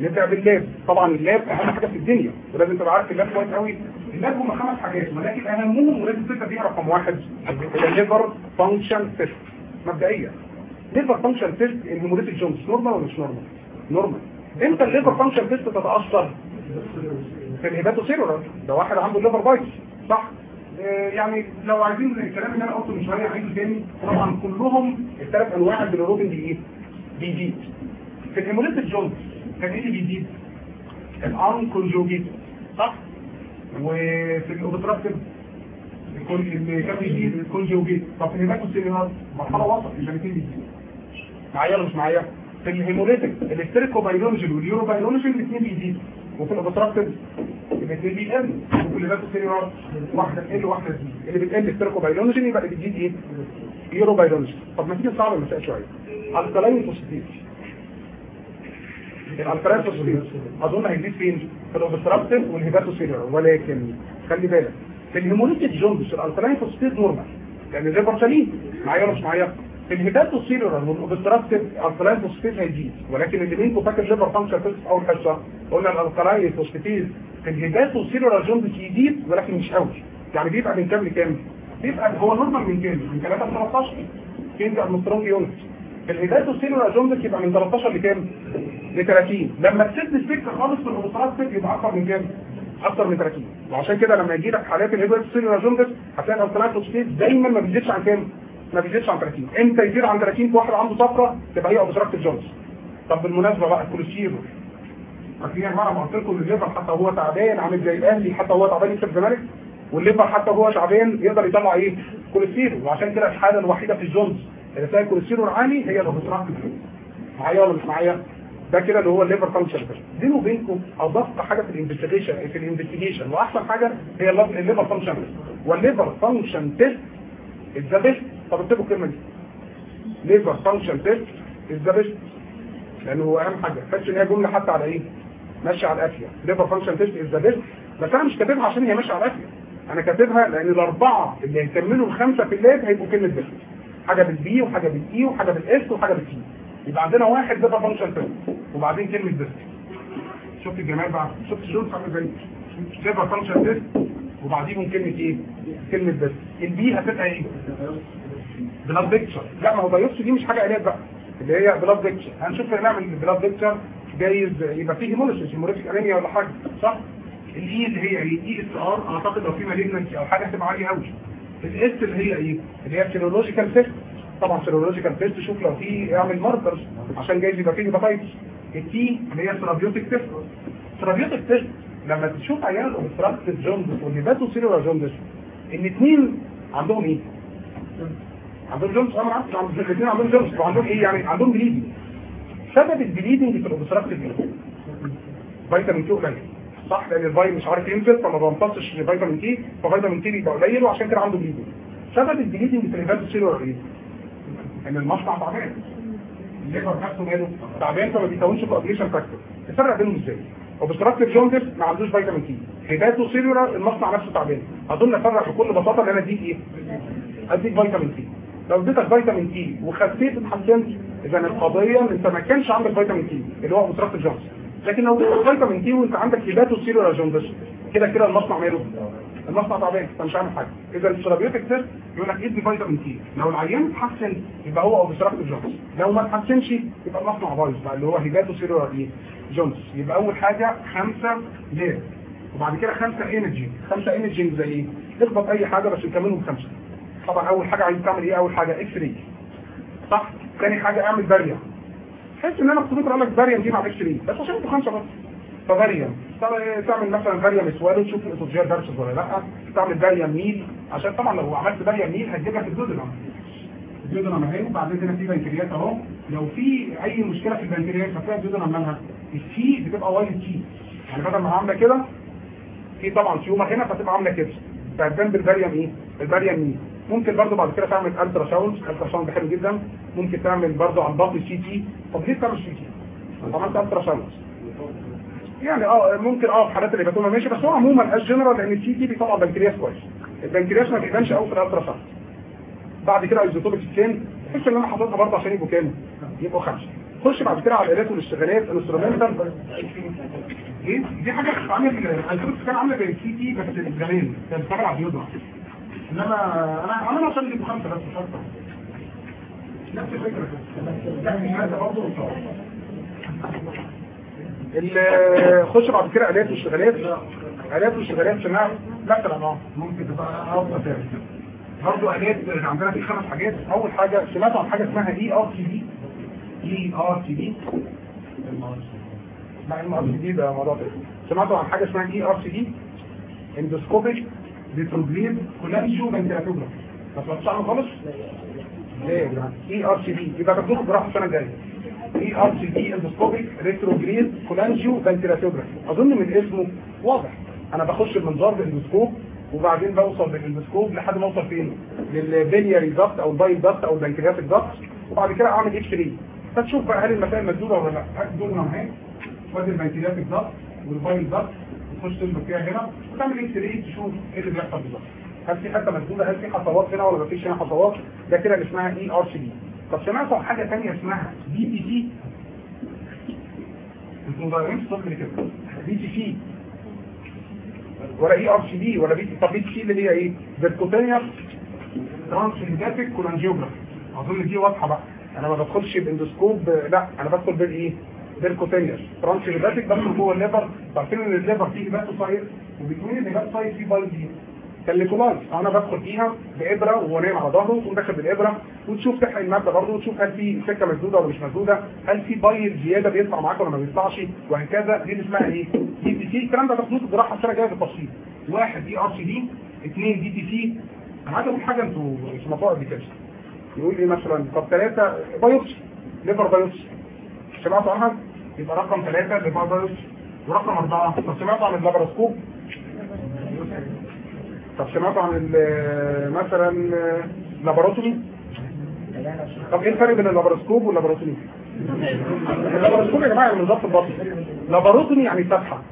نبدأ بال lab. طبعا ال lab أهم حاجة في الدنيا. ولازم تبقى عارف ال lab كويس قوي ال lab هم خمس حاجات ولكن اهمهم ولازم تبدا بيها رقم واحد. هي ال liver function test مبدئيا. liver function test ال hemolytic jaundice normal ولا مش normal؟ normal إمتى ال liver function test تتأثر؟ في ال hepatocellular ده واحد عنده ال liver بايظ صح؟ آه يعني لو عايزين الكلام اللي أنا قلته من شوية عايزه تاني. طبعا كلهم الثلاث أنواع البيلوروبين دي إيه؟ بيزيد في ال hemolytic jaundice. كان إيه اللي بيزيد؟ ال unconjugated صح؟ وفي ال obstructive اللي كان بيزيد ال conjugated طب في ال hepatocellular مرحلة وسط الاثنين بيزيدوا معايا ولا مش معايا؟ في ال hemolytic ال stercobilinogen وال urobilinogen الاثنين بيزيدوا وفي ال obstructive الاثنين بيقل وفي ال hepatocellular واحدة تقل واحدة تزيد اللي بتقل stercobilinogen يبقى بتزيد إيه؟ urobilinogen طب ما تيجي نصعب المسائل شوية alkaline phosphatase ال alkaline phosphatase أظن هيزيد فين؟ في ال obstructive وال hepatocellular ولكن خلي بالك في ال hemolytic jaundice ال alkaline phosphatase normal. لأن ال liver سليم معايا ولا مش معايا؟ في ال hepatocellular وال obstructive phosphatase هيزيد. ولكن اللي بينكم فاكر ال liver function test أول حصة؟ قلنا phosphatase في ال hepatocellular jaundice يزيد ولكن مش قوي. يعني بيبقى من كام لكام؟ بيبقى هو normal من كام؟ من 3 ل 13 فين بقى Armstrong unit؟ ال hepatocellular jaundice يبقى من 13 لكام؟ ل 30 لما تسد السكة خالص في ال obstructive يبقى أكتر من كام؟ أكتر من 30 وعشان كده لما يجي لك حالات ال hepatocellular jaundice هتلاقي phosphatase دايما ما بيزيدش عن كام؟ ما بيزيدش عن 30 إمتى يزيد عن 30 في واحد عنده صفرا تبقى هي obstructive jaundice طب بالمناسبة بقى الكوليسترول. فاكرين ما قلت لكم ال liver حتى وهو تعبان عامل زي الأهلي حتى وهو تعبان يكسب الزمالك وال liver حتى وهو تعبان يقدر يطلع إيه؟ كوليسترول. وعشان كده الحالة الوحيدة في ال jaundice اللي فيها الكوليسترول عالي هي ال obstructive معايا ولا مش معايا ده كده اللي هو ال liver function بيني وبينكم أضفت حاجة في ال investigation في ال investigation وأحسن حاجة هي ال liver function وال liver function test the best طب اكتبوا الكلمة دي. liver function test the best لأنه هو أهم حاجة. فتش إن هي جملة حتى على إيه؟ ماشية على القافيه liver function test the best بس أنا مش كاتبها عشان هي ماشية على القافيه أنا كاتبها لأن الأربعة اللي هيكملوا الخمسة في ال lab هيبقوا كلمة best حاجة بال B وحاجة بال E وحاجة بال S وحاجة بال T يبقى عندنا واحد liver function test وبعدين كلمة best شفت الجمال بقى؟ شفت ال jaundice عامل إزاي liver function test وبعديهم كلمة إيه؟ كلمة best ال B هتبقى إيه؟ blood picture لا ما هو biopsy دي مش حاجة علاج بقى. اللي هي blood picture هنشوف نعمل blood picture جايز يبقى فيه hemolysis hemolytic anemia ولا حاجة صح؟ ال E اللي هي إيه؟ ESR أعتقد لو في malignancy أو حاجة هتبقى عالية قوي ال S اللي هي إيه؟ اللي هي serological test طبعا serological test شوف لو في اعمل markers عشان جايز يبقى فيه hepatitis ال T اللي هي therapeutic test therapeutic test لما تشوف عيان ال obstructive jaundice وال hepatocellular jaundice الاثنين عندهم إيه؟ عندهم jaundice أنا عارف الاثنين عندهم jaundice وعندهم إيه يعني؟ عندهم bleeding سبب ال bleeding في ال obstructive فيتامين K قليل. صح لأن الفيتامين مش عارف ينزل فما بيمتصش فيتامين K ففيتامين K بيبقى قليل وعشان كده عنده bleeding سبب ال bleeding في ال hepatocellular إيه إن المصنع تعبان. ال liver نفسه ماله تعبان فما بيكونش coagulation factor الفرق بينهم إزاي؟ obstructive jaundice ما عندوش فيتامين K hepatocellular المصنع نفسه تعبان. أظن افرق بكل بساطة إن أنا أديك إيه؟ أديك فيتامين K لو اديتك فيتامين K وخفيت اتحسنت اذا القضية ان أنت ما كانش عندك فيتامين K اللي هو obstructive jaundice لكن لو فيتامين K وانت عندك hepatocellular jaundice كده كده المصنع ماله. المصنع تعبان فمش عامل حاجة. إذا ال therapeutic test يقول لك إدي فيتامين K لو العيان اتحسن يبقى هو obstructive jaundice. لو ما اتحسنش يبقى المصنع بايظ بقى اللي هو hepatocellular jaundice. يبقى أول حاجة خمسة lab؟ وبعد كده خمسة imaging خمسة imaging زي إيه؟ اخبط أي حاجة بس نكملهم خمسة. طبعا أول حاجة عايز تعمل إيه؟ أول حاجة X-ray صح؟ ثاني حاجة أعمل باريا تحس إن أنا كنت بقول لك دي مع إكس راي بس عشان أنتوا خمسه بس فباريا تعمل مثلا باريا مسوال وتشوف الاسوجير درسز ولا لأ. تعمل باريا ميل. عشان طبعا لو عملت باريا ميل هتجيب لك الدودنم الدودنم أهي وبعدين هنا في بنكرياس أهو. لو في أي مشكلة في البنكرياس هتلاقي الدودنم مالها السي بتبقى وايت سي يعني بدل ما عاملة كده في طبعا تيومر هنا فتبقى عاملة كده. فهتبان بالباريا إيه ال barium meal. ممكن برضه بعد كده تعمل ultrasound ultrasound حلو جدا. ممكن تعمل برضه عن باطن CT طب ليه تعمل CT؟ عملت ultrasound يعني آه ممكن آه في حالات ال hepatoma ماشي بس هو عموما الجنرال لأن ال CT بيطلع بنكرياس كويس. البنكرياس ما بيبانش قوي في ال ultrasound بعد كده isotopic scan تحس إن أنا حاططها برضه عشان يبقوا كام؟ يبقوا خمسة. خش بعد كده على الالات والاشتغالات ال instrumental إيه؟ دي حاجة عامله كان عامله زي السي تي بس الزمان كان بتشتغل على البيوضه إنما أنا عاملها عشان يبقوا خمسه بس نفس الفكرة. كده هذا خش بعد كده آلات واشتغالات. آلات واشتغالات سماع لا طبعا. ممكن تبقى افضل تاني برضه آلات عندنا في خمس حاجات. أول حاجة سمعت عن حاجة اسمها اي ار سي دي اي ار سي دي لا MRCP ده. موضوع سمعتوا عن حاجة اسمها اي ار سي دي اندوسكوبيك ريتروجريد كولانجيو فنتيلاتوجراف ما سمعتوش عنه خالص؟ ليه؟ ERCP يبقى تاخدوه جراحه السنة الجاية. اي ار سي دي اندوسكوبيك ريتروجريد كولانجيو فنتيلاتوجراف أظن من اسمه واضح. أنا بخش بمنظار بال endoscope وبعدين بوصل بال endoscope لحد ما أوصل فين؟ لل biliary duct أو ال bile duct أو ال pancreatic duct وبعد كده أعمل X-ray فتشوف بقى هل المسائل مسدوده ولا لا. دول أهي. وادي ال pancreatic duct وال bile duct تخش تنظر فيها هنا وتعمل X-ray تشوف إيه اللي بيحصل بالظبط. هل في حتة مسدودة؟ هل في حصوات هنا ولا مفيش هنا حصوات ده كده اللي اسمها ERCP طب سمعتوا عن حاجة ثانية اسمها PTC أنتوا مضيعين الصبح كده. بي تي سي ولا اي ار سي دي ولا P طب PTC اللي هي إيه؟ percutaneous transhepatic cholangiography أظن دي واضحة بقى. أنا ما بدخلش ب endoscope لا أنا بدخل بالإيه؟ percutaneous transhepatic بدخل جوه ال liver. عارفين إن ال liver فيه hepatocyte ال hepatocyte فيه bile canaliculi أنا بدخل فيها بإبرة وهو نايم على ظهره وتقوم داخل بالإبرة وتشوف تحقن المادة برضه وتشوف هل في سكة مسدودة ولا مش مسدودة هل في bile زيادة بيطلع معاك ولا ما بيطلعش وهكذا. دي اسمها إيه؟ PTC الكلام ده تاخدوه في الجراحه السنة الجايه بالتفصيل واحد ERCP اثنين PTC أنا عايز أقول حاجة أنتوا سمعتوها قبل كده. يقول لي مثلا طب ثلاثة biopsy liver biopsy سمعتوا عنها؟ يبقى رقم liver biopsy ورقم أربعة. طب سمعتوا عن ال laparoscope طب سمعتوا عن مثلا laparotomy طب إيه الفرق بين ال laparoscope وال laparotomy ال laparoscope يا جماعة من ضبط البطن. laparotomy يعني فتحة.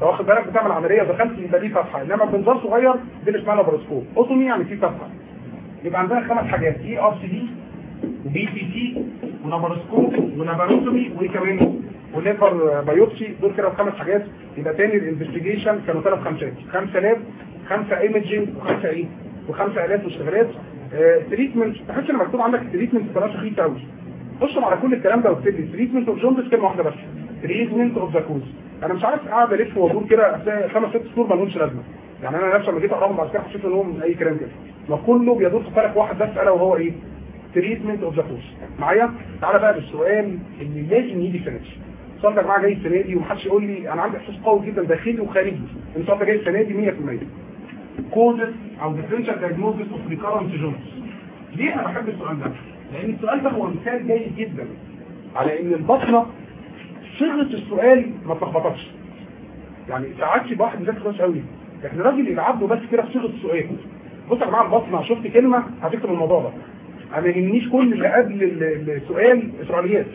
لو واخد بالك بتعمل عملية؟ دخلت يبقى دي فتحة. إنما بمنظار صغير دي اللي اسمها laparoscope otomy يعني في فتحة. يبقى عندنا خمس حاجات. ERCP و PTC و laparoscope و laparotomy وايه كمان و liver biopsy دول كده خمس حاجات. يبقى تاني ال investigation كانوا ثلاث خمسات. خمسة lab خمسة imaging وخمسة إيه وخمسة آلات واشتغالات treatment تحس إن مكتوب عندك treatment بطريقة خفيفه قوي اشطب على كل الكلام ده واكتب لي treatment of jaundice كلمة واحدة بس. treatment of the cause أنا مش عارف قاعد ألف وأدور كده خمس ست شهور ما لهمش لازمة. يعني أنا نفسي لما جيت أقرأهم بعد كده حسيت ان هو من أي كلام كده. ما كله بيدور في فلك واحد بس ألا وهو إيه؟ treatment of the cause معايا؟ تعالى بقى بالسؤال اللي لازم يجي دي السؤال ده يا جماعة جاي السنة دي ومحدش يقول لي أنا عندي إحساس قوي جدا داخلي وخارجي. إن السؤال ده جاي السنة دي 100% causes أو differential diagnosis of recurrent jaundice ليه أنا بحب السؤال ده؟ لأن السؤال ده هو مثال جيد جدا على إن البطنة صيغة السؤال ما تلخبطكش. يعني ساعات يبقى واحد مذاكر كويس قوي. لكن الراجل يلعب له بس كده في صيغة السؤال. بص يا جماعة البطنة شفت كلمة؟ هتكتب الموضوع ده. أنا يهمنيش كل اللي قبل السؤال إسرائيليات.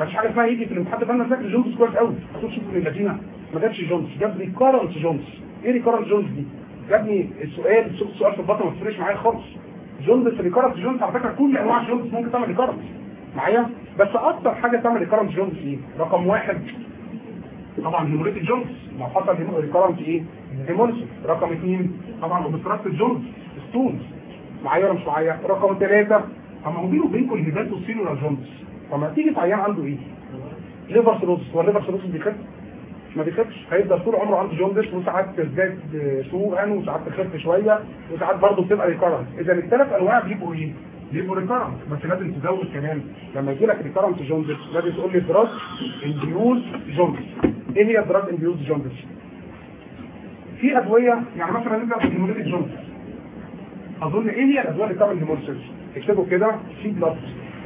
مفيش حاجة اسمها يجي في الامتحان ده أنا فاكر jaundice كويس قوي هتقول شوف الذين ما جابش jaundice. جاب recurrent jaundice. إيه recurrent jaundice دي؟ جابني السؤال السؤال في البطن ما تفرقش معايا خالص. jaundice recurrent jaundice على فكرة كل أنواع ال jaundice ممكن تعمل recurrent معايا؟ بس أكتر حاجة تعمل recurrent jaundice إيه؟ رقم واحد. طبعا hemolytic jaundice. لو حصل recurrent إيه؟ hemolytic رقم اثنين طبعا obstructive jaundice. stones. معايا مش معايا؟ رقم ثلاثة اما بيني وبينكم ال hepatocellular jaundice فما تيجي في عيان عنده إيه؟ liver cirrhosis هو ال liver cirrhosis بيخف؟ ما بيخفش هيفضل طول عمره عنده jaundice وساعات تزداد سوءا وساعات تخف شوية وساعات برضه بتبقى recurrent إذا الثلاث أنواع بيبقوا إيه؟ بيبقوا recurrent بس لازم تزود كمان لما يجي لك recurrent jaundice لازم تقول لي drug induced jaundice إيه هي drug induced jaundice؟ في أدوية يعني مثلا نبدأ بال hemolytic jaundice أظن إيه هي الأدوية اللي بتعمل hemolysis؟ اكتبوا كده في blood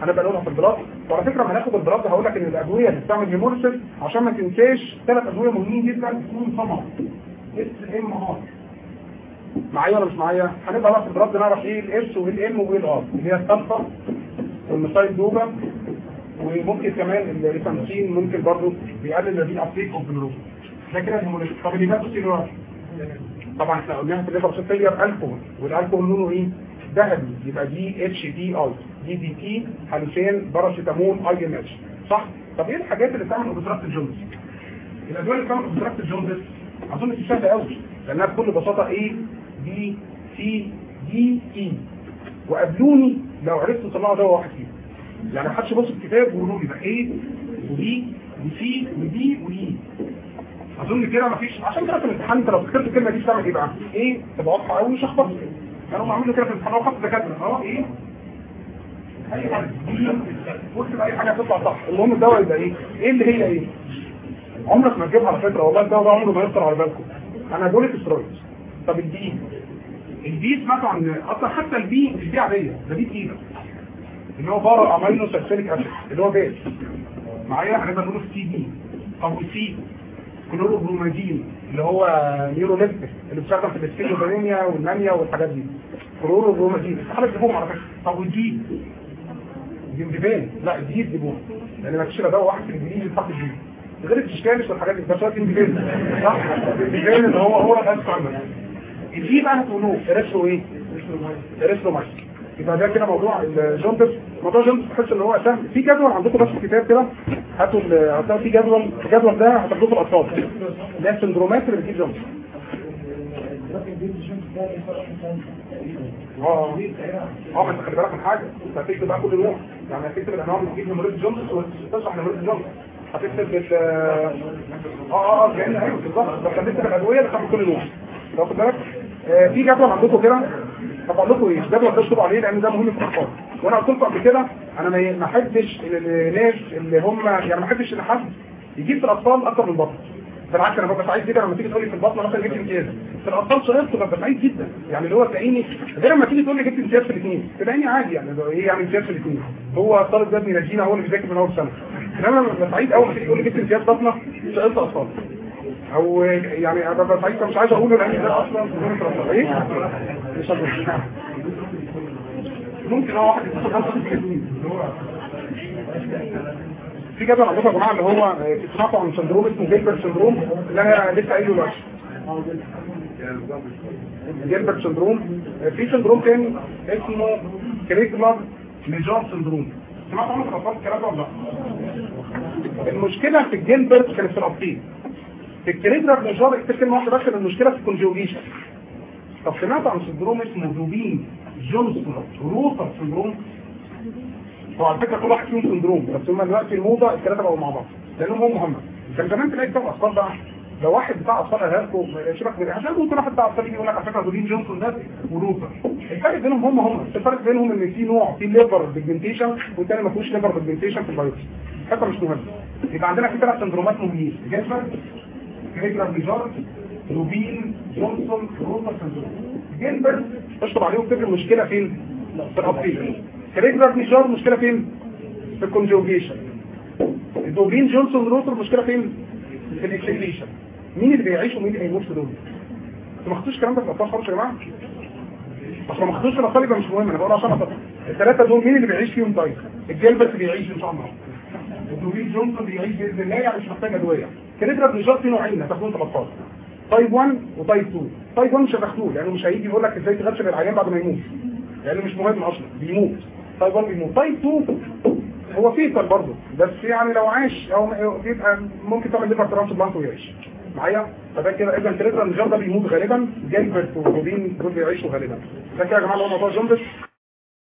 هنبقى نقولها في ال blood. وعلى فكرة لما هناخد البلاد هقول لك إن الأدوية اللي بتعمل هيمورسيس عشان ما تنساش ثلاث أدوية مهمين جدا. اسمهم طبعا. اس ام ار معايا ولا مش معايا؟ هنبقى بقى في البلاد نعرف إيه الاس والام والار اللي هي الصلفه والمسايد دوبا وممكن كمان الريفانسين ممكن برضه بيقلل الرين ابتيك اوف كده الهيمورسيس طب اللي بقى طبعا إحنا قلناها في الليفر سيلير الكحول والالكحول لونه إيه؟ ذهبي يبقى دي إتش دي أي دي دي تي هالوسين باراسيتامول أي إم إتش. صح؟ طب إيه الحاجات اللي بتعمل اوبستراكت جوندس الأدوية اللي بتعمل اوبستراكت جوندس أظن دي سهلة قوي لأنها بكل بساطة إيه بي سي دي اي وقابلوني لو عرفتوا تطلعوا دواء واحد فيهم. يعني ما حدش في الكتاب ويقولوا لي ده إيه ودي وسي ودي واي أظن كده مفيش عشان كده في الامتحان أنت لو فكرت الكلمة دي بتعمل إيه بقى؟ إيه؟ تبقى واضحه قوي مش هخبط. كانوا عاملين كده في الامتحان. هو خط دكاتره آه إيه؟ أي حاجة. واكتب اي حاجة تطلع صح. المهم الدواء يبقى إيه؟ إيه اللي هي إيه؟ عمرك ما تجيبها على فكرة. والله الدواء ده عمره ما يخطر على بالكم. أنا بقول لك استرويد طب البي البي سمعتوا عن أصلا حتى البي مش دي عاديه ده بي تقيله اللي هو بارا امينو سلسليك أسيد. اللي هو بيت معايا؟ هنبقى نقول سي دي أو سي. كلوروبرومازين اللي هو نيوروليبتيك اللي بيستخدم في السكيزوفرينيا والمانيا والحاجات دي. كلوروبرومازين حضرتك تجيبهم على فكرة. طب والدي جنبيبان لا الدي تجيبوه لأن ما فيش الا دواء واحد في الانجليزي بتاعت الدي غير التشكالش والحاجات دي. بس هو جنبيبان صح؟ جنبيبان اللي هو هو عندنا الدي بقى هتقولوه. اريثرو إيه؟ اريثرومايسين يبقى ده كده موضوع الجوندس موضوع ال jaundice تحس إن هو سهل في جدول عندكم بس في كده؟ هاتوا هتلاقوا في جدول الجدول ده هتاخدوه في الأطفال. ده ال syndromات اللي بتجيب jaundice آه. آه انت خلي بالك من حاجة. أنت هتكتب بقى كل يوم. يعني هتكتب الانواع اللي بتجيب hemolytic jaundice وتشرح hemolytic jaundice هتكتب ال آه آه آه يعني أيوه بالظبط. بس هتكتب الأدوية بتاخد كل يوم. واخد بالك؟ آه في جدول عندكم كده؟ طب أقول لكم إيه؟ ده اشتغلوا عليه لأن ده مهم في الأطفال. وأنا قلت لكم قبل كده أنا ما ما أحبش الناس اللي هم يعني ما أحبش إن حد يجيب في الأطفال أكتر من البطن. بالعكس أنا ببقى سعيد جدا لما تيجي تقول لي في البطن مثلا جبت امتياز. في الأطفال شريط ببقى سعيد جدا. يعني اللي هو تلاقيني غير لما تيجي تقول لي جبت امتياز في الاثنين تلاقيني عادي يعني. إيه يعني امتياز في الاثنين؟ هو الطالب ده ابن هو اللي بيذاكر من أول سنة. إنما ببقى سعيد أول ما تيجي تقول لي جبت امتياز بطنة شريط اطفال أو يعني أنا ببقى سعيد مش عايز أقوله لأن ده أصلا إيه؟ ممكن هو واحد في جدول عندكم يا جماعة اللي هو بتسمعوا عن syndrome اسمه Gilbert syndrome. اللي أنا لسه قايله دلوقتي. Gilbert syndrome. في syndrome تاني اسمه Crigler Najjar syndrome. سمعتوا عنه؟ في الاطفال الكلام ده ولا لا؟ المشكلة في الجيلبرت كانت في الاطفال في ال Crigler Najjar اكتب كلمة واحدة بس المشكلة في ال conjugation طب سمعت عن syndrome اسمه Dubin Johnson Rotor syndrome. هو على فكرة كل واحد فيهم syndrome بس هم دلوقتي الموضة الثلاثه بقوا مع بعض. لأنهم هم مهمه كان زمان تلاقي كتاب أطفال بقى لو واحد بتاع أطفال هياخده شبك من عشان ممكن واحد بتاع أطفال يقول لك على فكرة Dubin Johnson ده و Rotor الفرق بينهم هم هم. الفرق بينهم إن في نوع في liver pigmentation والتاني ما فيهوش liver pigmentation في ال biopsy حتى مش مهم. يبقى عندنا في ثلاث syndromات مهمين. Gilbert Crigler Najjar Dubin Johnson Rotor syndrome Gilbert اشطب عليهم تبقى المشكلة فين؟ في ال uptake Crigler Najjar مشكلة فين؟ في ال conjugation ال Dubin Johnson Rotor مشكله فين؟ في ال excretion مين اللي بيعيش ومين اللي هيموت في دول؟ أنتوا ما خدتوش الكلام ده في الاطفال خالص يا جماعة؟ أصل ما خدتوش الاطفال يبقى مش مهم أنا بقول عشان. الثلاثه دول مين اللي بيعيش فيهم طيب؟ الجيلبرت بيعيش إن شاء الله ال Dubin Johnson بيعيش بإذن الله يعني مش محتاج أدوية. Crigler Najjar في نوعين هتاخدوهم 13 type 1 و type 2 type 1 مش هتاخدوه لأنه مش هيجي يقول لك إزاي تغشم العيان بعد ما يموت. لأنه مش مهم أصلا بيموت. type 1 بيموت. type 2 هو fatal برضه بس يعني لو عاش أو بيبقى ممكن تعمل liver transplant ويعيش. معايا؟ فده كده اذا Crigler Najjar ده بيموت غالبا. Gilbert و Dubin دول بيعيشوا غالبا. ده كده يا جماعة اللي هو موضوع جوندس